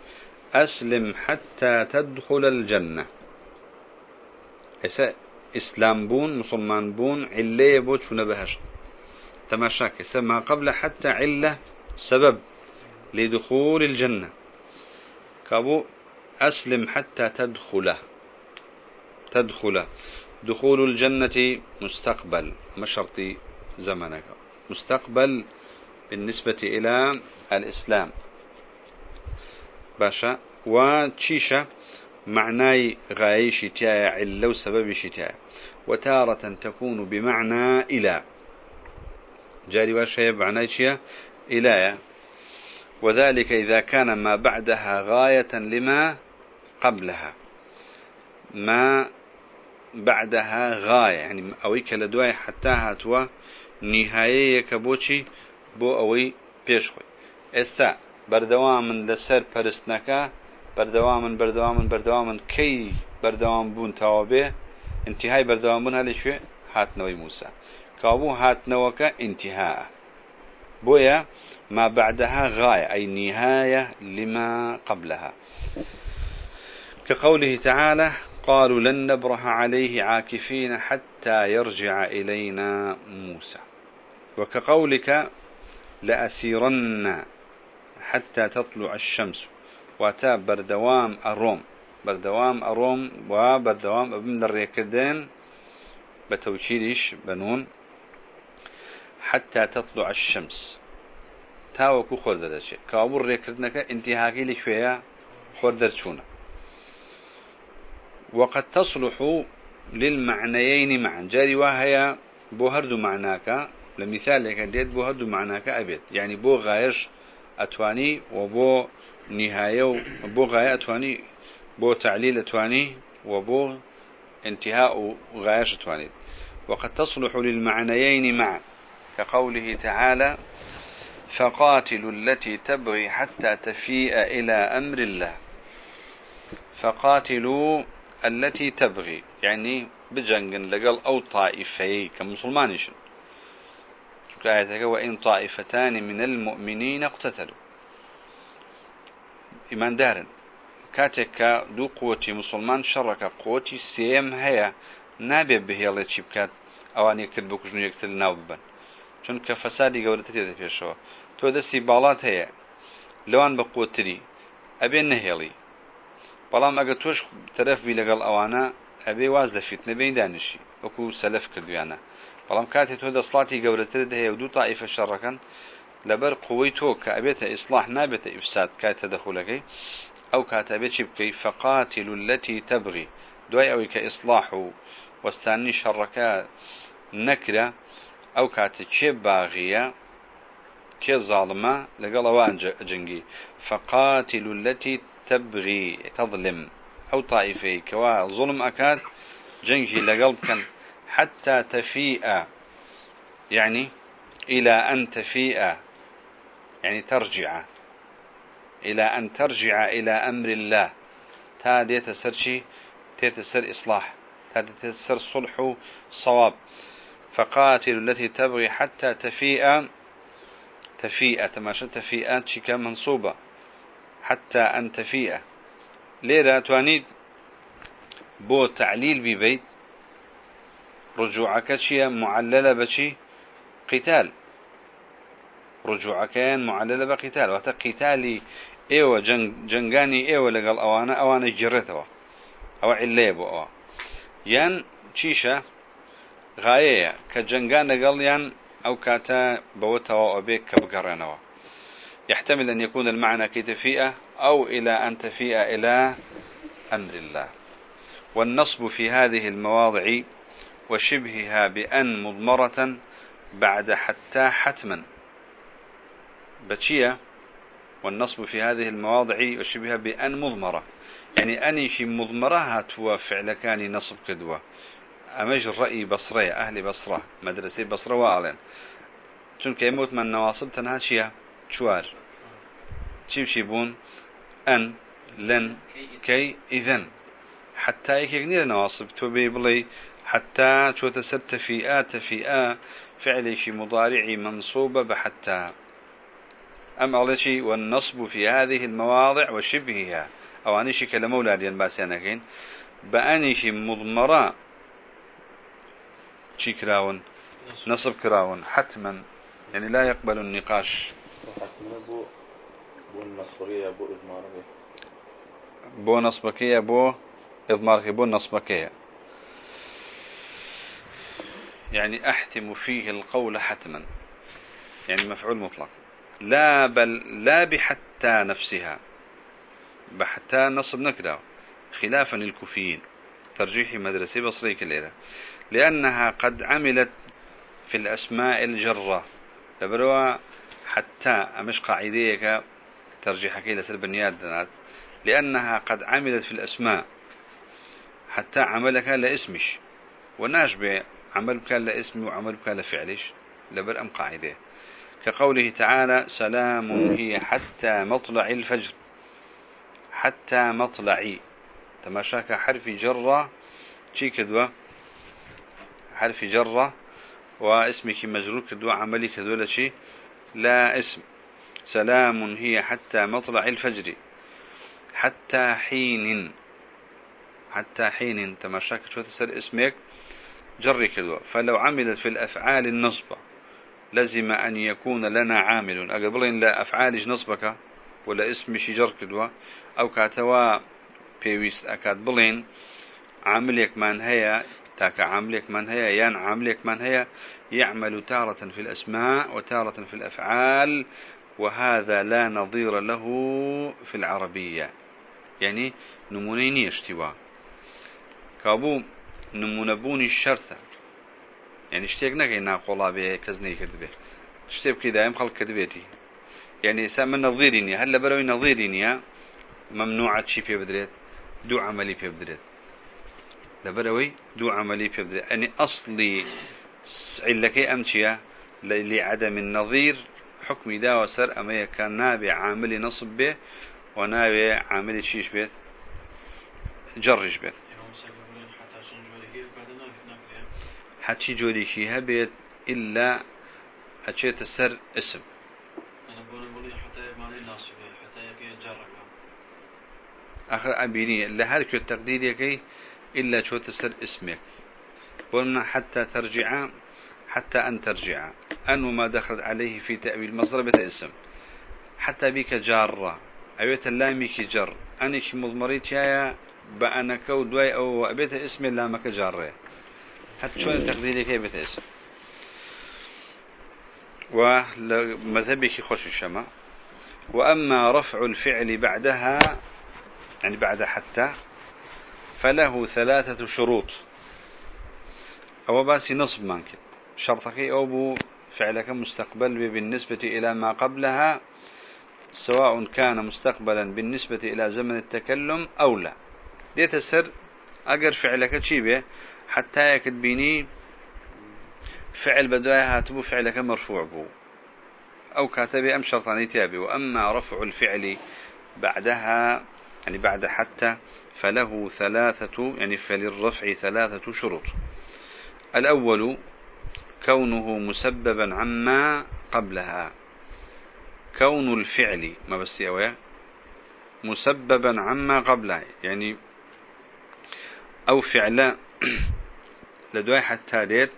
أسلم حتى تدخل الجنة. إسلام بون مسلمان بون علة بوت شو نبهشت تماشاك ما قبل حتى علة سبب لدخول الجنة كابو أسلم حتى تدخله تدخل دخول الجنة مستقبل مشرطي زمنك مستقبل بالنسبة إلى الإسلام باشا وتشيشة معناي غاية شتايا علو سبب شتايا وتارة تكون بمعنى إلى. جاري واشياء معناي شيا إلى. وذلك إذا كان ما بعدها غاية لما قبلها. ما بعدها غاية يعني أوي لدواي حتى هاتوا نهاية كبوشي بو أوي بيشخوي. إستا بردوام لسر پرستنكا بردوام بردوام كي بردوام بون تاوبه انتهاي بردوام بون هالي شو هاتنوي موسى كابو هاتنوك انتهاء بويا ما بعدها غاية أي نهاية لما قبلها. كقوله تعالى قالوا لن نبرح عليه عاكفين حتى يرجع إلينا موسى وكقولك لأسيرن حتى تطلع الشمس. واتا بردوام أروم بردوام أروم وبردوام ابن الريكدين بتوكيدش بنون حتى تطلع الشمس. تاوكو خردرشي كابور ريكردنك انتهاكي لشوية خردرشونه وقد تصلح للمعنيين معا. جاري وهي بو هردو معناك لمثال لك ديت بو هردو معناك أبيت. يعني بو غايش أتواني وبو نهاية بو غاية أتواني بو تعليل أتواني وبو انتهاء غايش أتواني وقد تصلح للمعنيين معا كقوله تعالى فقاتلوا التي تبغي حتى تفيء إلى أمر الله. فقاتلوا التي تبغي يعني بجنگن لقل أو طائفي كمسلمانيشن. كآياتك وإن طائفتان من المؤمنين اقتتلوا. إيمان دارن كاتك دو قوتي مسلمان شرك قوتي سيم هيا نابي بهيڵێ چی بکات ئەوان یەکتر بکوژن یەکتر ناو ببن چونکە فەسادی گەورەتە تێدە پێشەوە تۆ دەستی باڵات هەیە لەوان بە قوتری ئەبێ نەهێڵی. بەڵام ئەگە تۆش تەرەفبی لەگەڵ ئەوانە ئەبێ واز لە فیتنەبێی دانیشی وەکو سەلف کردویانە. بەڵام کاتێک تۆ دەسڵاتی گەورەتر هەیە و دوو تائیفە شەڕەکەن کە ئەبێتە ئیسلاح نابێتە ئیفساد کاتە دەخولەکەی ئەو کاتە بێت چی بکەی؟ فقاتل التي تبغي. دوای ئەوەی کە ئیسلاح و وەستانی شەڕەکە نەکرا ئەو کاتە چێ باغیە؟ كي ظالمة لقال وان جنجي فقاتل التي تبغي. تظلم. أو طائفي كوا ظلم أكاد جنجي لقلب كان حتى تفيء. يعني إلى أن تفيء. يعني ترجع إلى أن ترجع إلى أمر الله. تا ديتسر شي؟ تيتسر إصلاح. تا ديتسر صلح صواب فقاتل التي تبغي حتى تفيء تفيئة تماشى تفيئات شكا منصوبة. حتى أن تفيئة ليرة توانيد بو تعليل ببيت. رجوعك شيء معللة بشي. قتال. رجوعك كان معللة بقتال. وقت قتالي إيوه جنگ جنگاني إيوه لقال أوانا أوانا جرتوا أو بو أوا. يان تشيشة غاية. كجنگان لقال يان أو كاتا بوتها وبيك كبقرنوا يحتمل أن يكون المعنى كتفيئة أو إلى أن تفيء إلى أمر الله. والنصب في هذه المواضع وشبهها بأن مضمرة بعد حتى حتما. بتشية والنصب في هذه المواضع وشبهها بأن مضمرة. يعني أني في مضمرة هاتوا فعل كان نصب كدوة. أمج الرأي بصرية أهل بصرة مدرسة بصرة ئێمەوتمان نەواسب تەنها چییە چوار چی بشی بوون ئەن لەن کەی ئیذەن حتا یەکێک نییە نەواسب تۆ بێ بڵێ حتى شوت سر تفيئات تفيئة فعل شي مضارعي منصوبة بحتى. أم على شيء والنصب في هذه المواضع وشبهها؟ أو أني شي كلمة أولادين باسيانكين بأني شي مضمرة شي كراون نصب كراون حتما. يعني لا يقبل النقاش. بو بو النصبكية بو إضماركية. بو نصبكية بو إضماركية بو نصبكية. يعني أحتم فيه القول حتما. يعني مفعول مطلق. لا بل لا بحتى نفسها. بحتى نصب نكرة. خلافا للكوفيين. ترجيح مدرسة بصرية الليلة لأنها قد عملت في الأسماء الجرة. لبروا حتى أمش قاعديك ترجيحك إلى سلب النياد لأنها قد عملت في الأسماء. حتى عملك لاسمش. وناشبه عملك لاسم وعملك لفعلش. لبر أم قاعدة كقوله تعالى سلام هي حتى مطلع الفجر. حتى مطلعي تماشاك حرف جرة شي كدوة؟ حرف جرة واسمك مجرور كدو عملي كدو شيء لا اسم. سلام هي حتى مطلع الفجر. حتى حين. حتى حين. تمشاك شو تسر اسمك؟ جري كدو فلو عملت في الأفعال النصبة لزم أن يكون لنا عامل. أقبلين لا أفعالج نصبك؟ ولا اسم شجر كدو أو كاتوا بيويست أكاد بلين. عاملك من هي تاك عاملك من هي يان عاملك من هي يعمل تارة في الأسماء وتارة في الأفعال وهذا لا نظير له في العربية. يعني نمونين يشتوا كابو نمونبوني الشرطة يعني اشتيق نكي ناقولا به كزني كذبه اشتيق كده يم خلق كذبتي يعني سام نظيرني هل بروي نظيرني ممنوعة شي في بدريت. دو عملي في بدريت. لبروي دو عملي في بدريت. يعني أصلي علكي أمشية لعدم النظير. حكم دا وسر أما كان نابع عامل نصب به ونابع عامل شيش به جرج به حتى جوريكي هبيت إلا أشيت السر اسم. آخر أبيني لهالك التقدير يكي إلا شو تسر اسمك قلنا حتى ترجع حتى أن ترجع. أن وما دخل عليه في تأويل مصدر اسم. حتى بك جارة أبيت اللامك جر. أنك مضمريت يا بأنك ودواي أو أبيت اسم اللامك جارة حتى شو تقديرك بيت اسم ومذهبك خوش الشمع. وأما رفع الفعل بعدها يعني بعد حتى فله ثلاثة شروط. أو باسي نصب ممكن شرطك أو بو فعلك مستقبل بالنسبة إلى ما قبلها سواء كان مستقبلا بالنسبة إلى زمن التكلم أو لا. ديت السر أقر فعلك تشيبه. حتى يكتبيني فعل بداية هاتبو فعلك مرفوع بو. أو كاتبي أم شرطاني تابي وأما رفع الفعل بعدها يعني بعد حتى فله ثلاثة يعني فللرفع ثلاثة شروط. الأول كونه مسببا عما قبلها. كون الفعل ما بس أويا مسببا عما قبلها. يعني أو فعل لدواي حتى ليت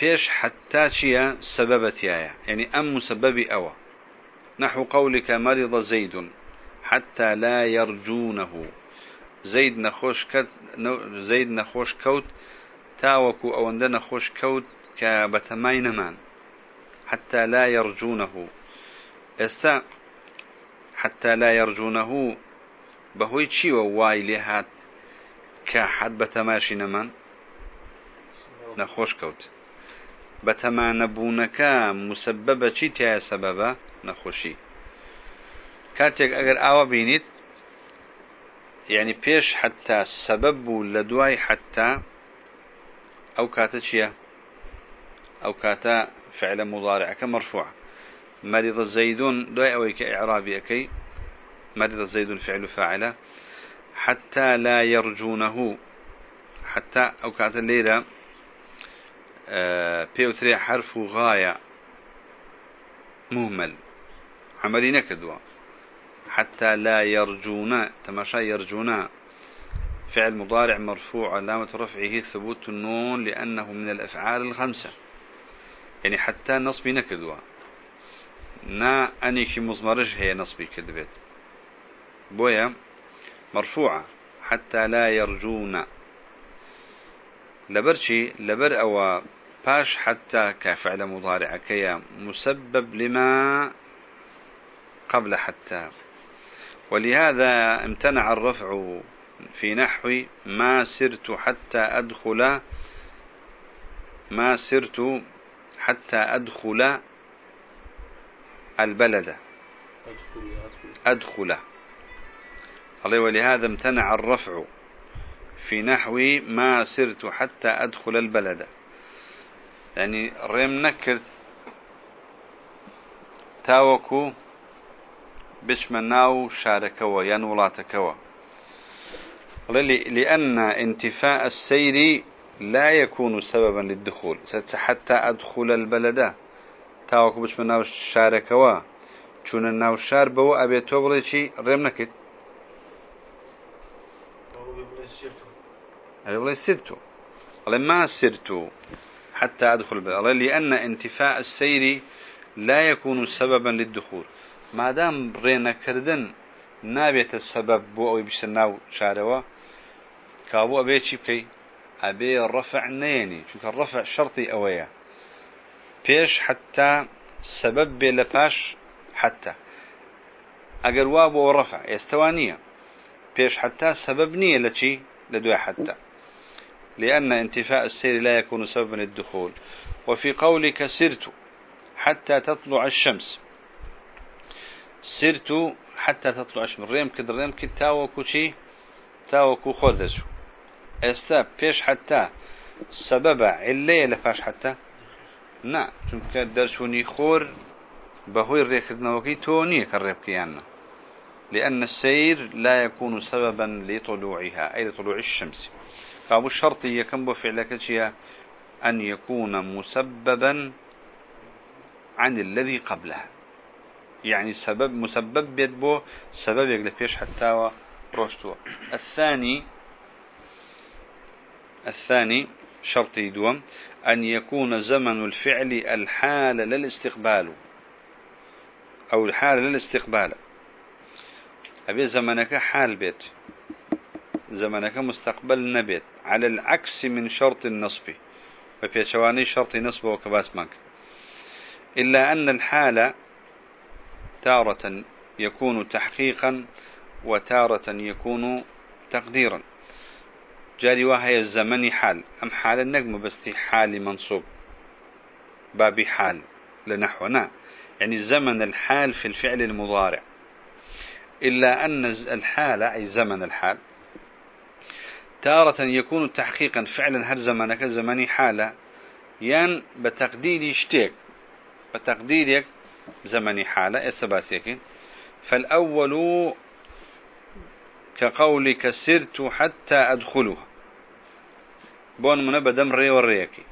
بيش حتى شيء سببت يايا يعني أم مسببي أوى نحو قولك مرض زيد حتى لا يرجونه. زيد نخوش كت زيد نخوش كوت تاوكو أو عندنا خوش كوت كبتماين مان حتى لا يرجونه. استا حتى لا يرجونه بهوي تشي وواي لهات كحد بتماشي نمان؟ نخوش كوت بتما نبونكا مسببة چی تیا سببا نخوشي كاتيك اگر آوا بينيت يعني بيش حتى سبب لدواي حتى أو كاتا چيا أو كاتا فعل مضارع كمرفوع مرض الزيدون دواي اوي كإعرابي اكي مرض الزيدون فعل فاعله حتى لا يرجونه. حتى أو كاتا الليلة بيوتري حرف غاية. مهمل. عملي نكدوا حتى لا يرجونا تماشى يرجونا فعل مضارع مرفوع علامة رفعه ثبوت النون لأنه من الأفعال الخمسة. يعني حتى نصبي نكدوا نا أنيكي مزمرج هي نصبي كذبت بويا؟ مرفوعة حتى لا يرجونا لبرشي لبر أو باش حتى كفعل مضارع كيا مسبب لما قبل حتى. ولهذا امتنع الرفع في نحو ما سرت حتى أدخل ما سرت حتى أدخل البلد. أدخل. الله ولهذا امتنع الرفع في نحو ما سرت حتى أدخل البلد. يعني ريم نكر تاوكو بشمناو شاركوا ينولاتكوا لأن انتفاء السير لا يكون سببا للدخول. حتى أدخل البلد. تاوكو بشمناو شاركوا. چون الناو شار بو أبي توبري شي ريم نكت أبي بلي سرتو ما سرت حتى أدخل البلد لأن انتفاء السير لا يكون سببا للدخول. ما دام رينا كردن نابێتە السبب بو ئەوی بشتە ناو شارەوە کابوو ئەبێ چی بکەی ئەبێ ڕەفع نێنی چونکە ڕەفع شەرتی ئەوەیە پێش حتا سبب بێ لە پاش حتا ئەگەر وا بۆ ڕەفع ئێستەوە نییە پێش حتا سبب چی لە دوای حتا لأن انتفاء السير لا يكون سببا للدخول. وفي قولك سرت حتى تطلع الشمس. سرت حتى تطلع الشمس. ريم كد ريم كد تاوكو شي تاوكو خودش أستا بيش حتى سبب علية لفاش حتى؟ نا. چونك درشوني خور. بهوي الريكدنوكي توني كالريبكيانا لأن السير لا يكون سببا لطلوعها أي لطلوع الشمس. فأبو الشرط يكن بفعلك شيء أن يكون مسببا عن الذي قبله. يعني سبب مسبب بيدبو سبب يقل فيش حتى روشتو الثاني الثاني شرط دوم أن يكون زمن الفعل الحال للاستقبال أو الحال للاستقبال. أبي زمنك حال بيت. زمنك مستقبل نبيت. على العكس من شرط النصب. وفي شواني شرط نصب وكباس مانك. إلا أن الحال تارة يكون تحقيقا وتارة يكون تقديرا. جاري وهي الزمن حال. أم حال النجم بس حال منصوب. بابي حال. لنحونا يعني زمن الحال في الفعل المضارع. إلا أن الحال أي زمن الحال تارة يكون تحقيقا فعلا هل زمنك زمني حالة يان بتقدير يشتيك بتقديرك زمني حالة استباسيك فالأول كقولك سرت حتى أدخلها بون من بدم ري وريكي.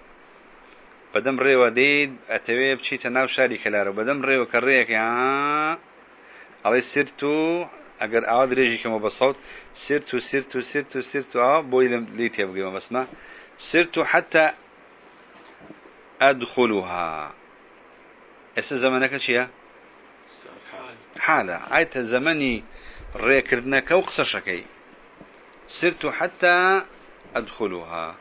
بدم ري وديد أتوي بشي تناو شاري كلارو. بدم ري وكريكي آه علي سرت اگر اعاد ريجي كما بصوت سرت سرت سرت سرت آه بوي ليت يبقى ما بسمع سرت حتى ادخلها اس زمانك شيء حالة عيت ريكردنا كوقص شكي سرت حتى ادخلها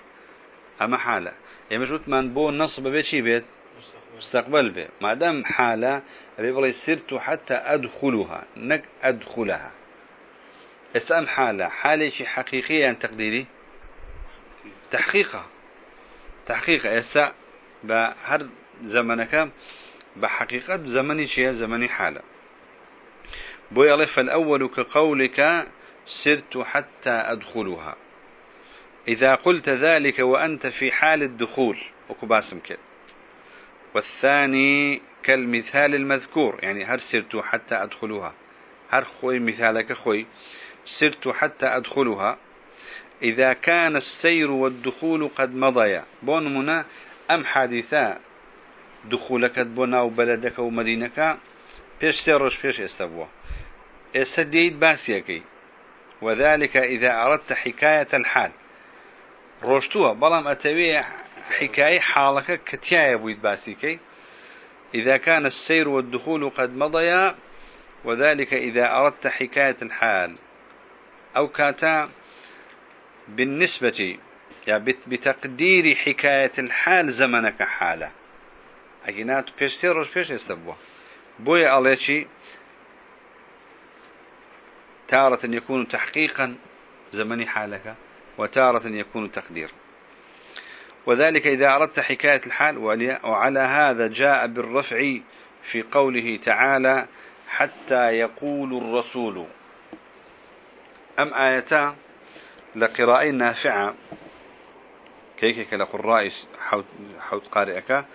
اما حالة يعني مش من بو نصب بيت بيت مستقبل به. ما دام حالة أبي بلي سرت حتى أدخلها نك أدخلها. استأم حالة؟ حالة شي حقيقية أن تقديري؟ تحقيقها. تحقيقها اسا بهر زمنك بحقيقة زمني شيء زمني حالة. بوي الله فالأول كقولك سرت حتى أدخلها. إذا قلت ذلك وأنت في حال الدخول وكباسم كده. والثاني كالمثال المذكور يعني هر سرت حتى أدخلها هر خوي مثالك خوي سرت حتى أدخلها إذا كان السير والدخول قد مضيا. بون منا أم حادثا دخولك بنا وبلدك ومدينك بيش سيروش بيش استبوا. استديد باسيكي وذلك إذا أردت حكاية الحال. روشتوها. بلام أتبيع حكاية حالك كتيايا بويد باسيكي. إذا كان السير والدخول قد مضيا وذلك إذا أردت حكاية الحال. أو كاتا بالنسبة يعني بتقدير حكاية الحال زمنك حالة. أجنات بيش سيروش بيش يستبوه. بويا أليشي تارة يكون تحقيقا زمني حالك وتارة يكون تقدير. وذلك إذا أردت حكاية الحال وعلى هذا جاء بالرفع في قوله تعالى حتى يقول الرسول. أم آيتا لقراء نافعة كيكك لقراء حوت, قارئك؟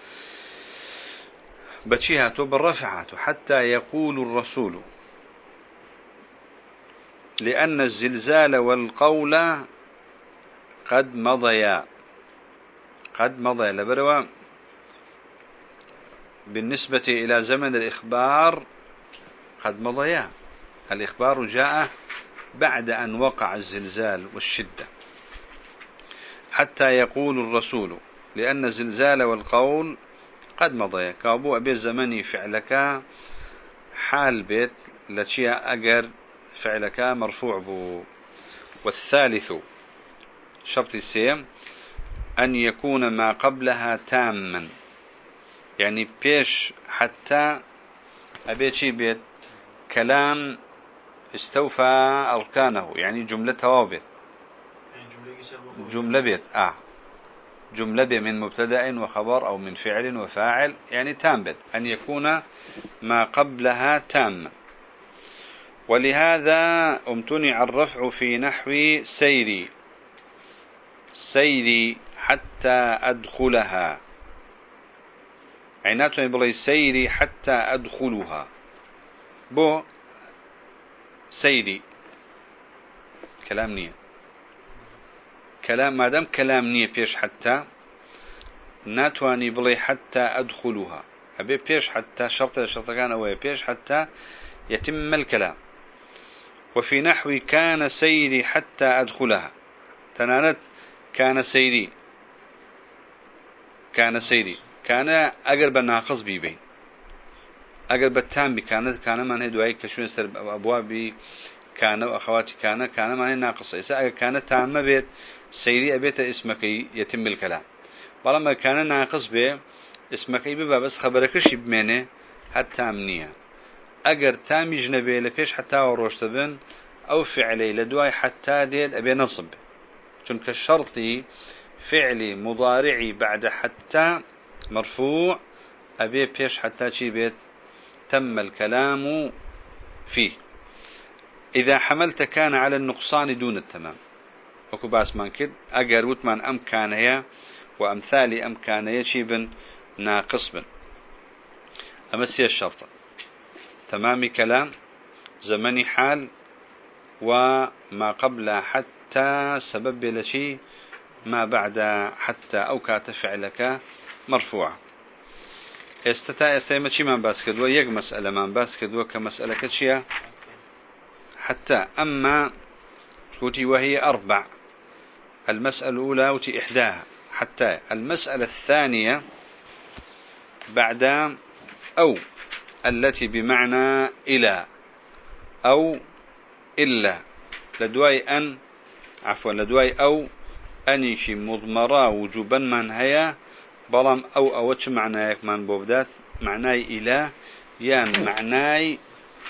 بتشيهات بالرفعات حتى يقول الرسول. لأن الزلزال والقول قد مضيا. قد مضى لبروا بالنسبة إلى زمن الإخبار قد مضيا. الإخبار جاء بعد أن وقع الزلزال والشدة. حتى يقول الرسول لأن الزلزال والقول قد مضى. كابو أبي الزمني فعلك حال بيت لتشيا أجر فعلك مرفوع بو. والثالث شرط السيم أن يكون ما قبلها تاما. يعني بيش حتى أبي شي بيت كلام استوفى أركانه يعني جملة توابت. جملة بيت آه. جملة بيت من مبتدأ وخبر أو من فعل وفاعل يعني تام بيت. أن يكون ما قبلها تام. ولهذا امتنع الرفع في نحو سيري. سيري حتى أدخلها. عيناتهم بلي سيري حتى أدخلها بو سيري. كلام نية. كلام ما دام كلام نية بيش حتى ناتواني بلي حتى أدخلها أبي بيش حتى شرط شرط كان أو بيش حتى يتم الكلام. وفي نحو كان سيري حتى أدخلها. تنانت كان سيري. كان سيري كان أقرب ناقص بيبين أقرب التام بكانت كان من هدوائي كشون سر أبواب كان وأخواتي كان كان من ناقص. إذا كانت تامة بيت سيري أبيت اسمك يتم الكلام والله كان ناقص به اسمك يبقى بس خبركش بمنه حتى أمنية. اگر تامج نبي لفيش حتى وروشت بن أو فعلي لدواي حتى ديد أبي نصب. چونك الشرطي فعلي مضارعي بعد حتى مرفوع أبي بيش حتى شي بيت تم الكلام فيه. إذا حملت كان على النقصان دون التمام. وكو باس من كد أجر وتمان أم كان هي وأمثال أم كان يشيبن ناقص بن. أمسي الشرطة تمام كلام زمني حال وما قبل حتى سبب لشي ما بعد حتى أو كات فعلك مرفوعة استتا استيما شي من باس يق مسألة من باس كمسألة كتشيا حتى. أما توتي وهي أربع. المسألة الأولى وتي إحداها. حتى. المسألة الثانية بعد أو التي بمعنى إلى أو إلا. لدواي أن عفوا لدواي أو أنيشي مضمرة وجوبا من هيا بلام أو أوتش معنايك من بوبدات معناي إلى يان معناي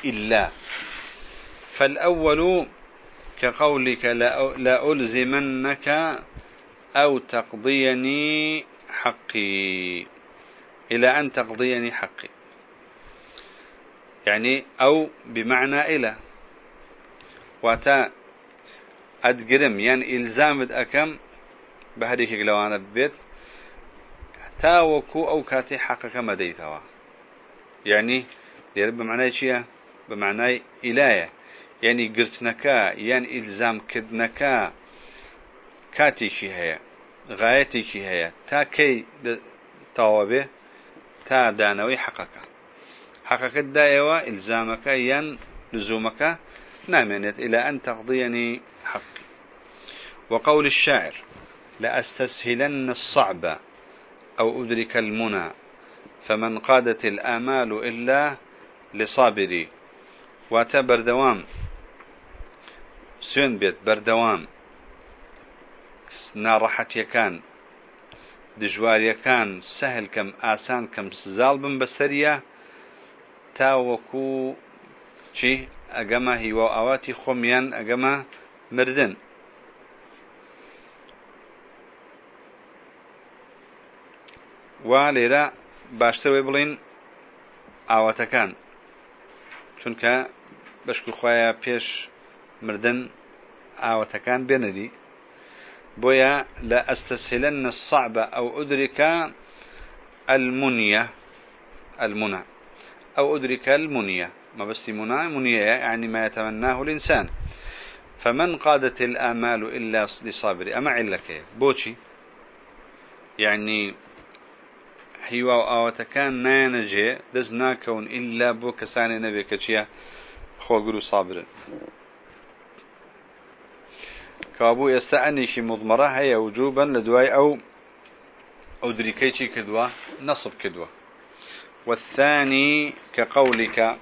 إلا. فالأول كقولك لألزمنك أو تقضيني حقي. إلى أن تقضيني حقي. يعني أو بمعنى إلى. واتا أدقرم يعني إلزام أكم بهديك لو أنا ببيت تاوكو أو كاتي حقك مديتوا يعني دير بمعنى شيء؟ بمعنى إلاية يعني قرتنكا يعني إلزام كدنكا كاتي شي هي غايتي شي هي. تا كي تاوبه تا دانوي حقك. حقك الدائوة إلزامك ين لزومك. نامنت إلى أن تقضيني حقي. وقول الشاعر لأستسهلن الصعب أو أدرك المنى فمن قادت الآمال إلا لصابري. واتبر دوام سوين بيت بردوام. ناڕەحەتیەکان دژواریەکان سەهل کەم ئاسان کەم سزاڵ بم بەسەریە تا وەکو چی ئەگەمە هیوە ئاواتی خۆمیان ئەگەمە مردن. وا لێرە بڵین ئاواتەکان. چونکە بەشک خۆیان پێش مردن ئاواتەکان بێنەدی بويا لأستسهلن الصعب أو أدرك المنية المنى أو أدرك المنية ما بس منى منية يعني ما يتمناه الإنسان. فمن قادت الآمال إلا لصابر أما علك بوشي يعني هيوا أوتكان نانجي دزنا كون إلا بو كسان نبي كتشيا خوغرو صابر كابو يستأنيشي مضمرة هي وجوبا لدواي أو أو دريكيشي كدوا نصب كدوا والثاني كقولك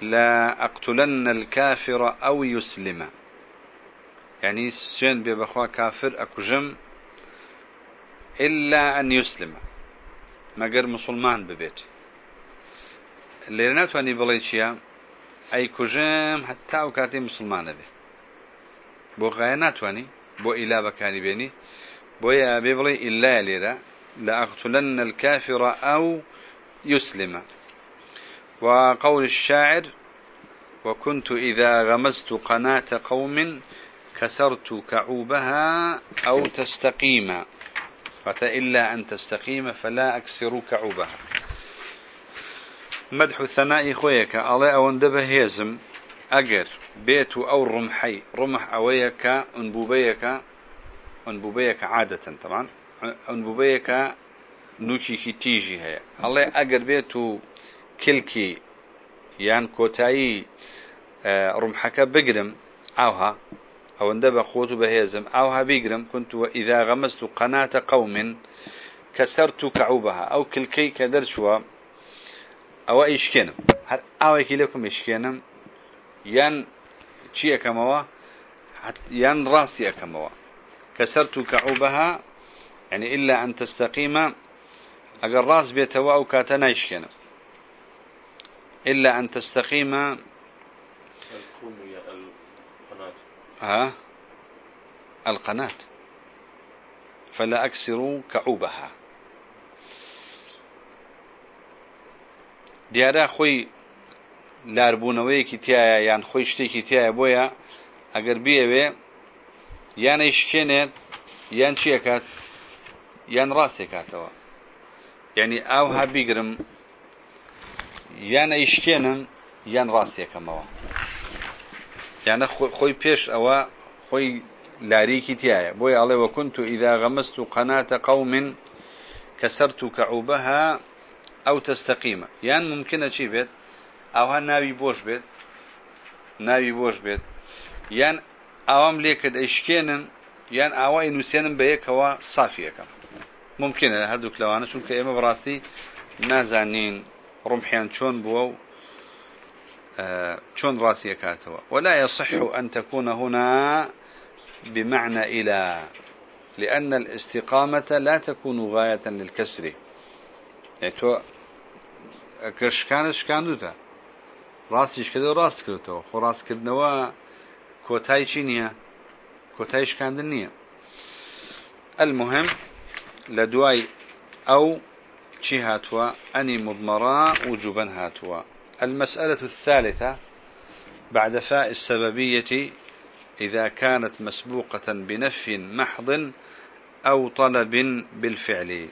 لا أقتلن الكافر أو يسلم. يعني سين ببخوا كافر أكجم إلا أن يسلم. غير مسلمان ببيت اللي ناتواني بليشيا أي كجم حتى وكاتي مسلمان به بۆ غایە ناتوانانی بۆ ئیلا بەکانی بێنی بۆیە بێ بڵێ ئللا لێرە لأقتلن الكافر أو يسلم. وقول الشاعر وكنت إذا غمزت قناة قوم كسرت كعوبها أو تستقيم إلا أن تستقيم فلا أكسر كعوبها مدح الثناء خويك الله أو اندبه هيزم أجر بيت أو رمحي. رمح أويك أنبوبيك أنبوبيك عادة طبعا. أنبوبيك نوكي تيجي هي الله أقر بيتو كلكي يان كوتاي آه، رمحك بقرم أو اندب خوت بهيزم. أوها بقرم كنت وإذا غمست قناة قوم كسرت كعوبها. أو كلكي كدرشوا أو إيشكينم هر أو لكم إيشكينم يان شيء كموا يان راسي كموا كسرت كعوبها يعني إلا أن تستقيم أجر راس بيتوا أو كاتنا إيشكينم إلا أن تستقيم ها القناة. فلا أكسروا كعوبها. دیارە خۆی لاربوونەوەیەکی تایە یان خۆی شتێکی تایە بۆیە ئەگەر بیەوێ یانە شکێنێت یان چیەکات یان ڕاستێکاتەوە یعنی ئاو ها بیگرم یانە ئیشکێنم یان ڕاستێکەمەوە یانە خۆی پێش ئەوە خۆی لاریکی تایە. بۆی ئەڵێ وەکنت و ئیدا غەمەست و قەناتە قەو من کە سەر و کەعوبەها ئەو تەستەقیمە یان ممکنە چی بێت؟ ئەوها ناوی بۆش بێت. ناوی بۆش بێت. یان ئاوام لێکرد ئەیشکێنن یان ئاوای نووسێنم بە یەکەوە سافیەکەم ممکنە هەردوو کلەوانە چونکە ئێمە بڕاستی نازانین ڕمحیان چۆن بووە و چۆن ڕاستی کاتەوە ولا يصح أن تكون هنا بمعنى إلى لأن الاستقامة لا تكون غاية للكسر. يعني تو كشكان شكاندوتا راستي شكده راست كردتو خو راست كردنوا كوتاي چي نية كوتاي شكاندن نية المهم لدواي أو چي هاتوا أني مضمرا وجوبا هاتوا المسألة الثالثة بعد فاء السببية إذا كانت مسبوقة بنفي محض أو طلب بالفعل.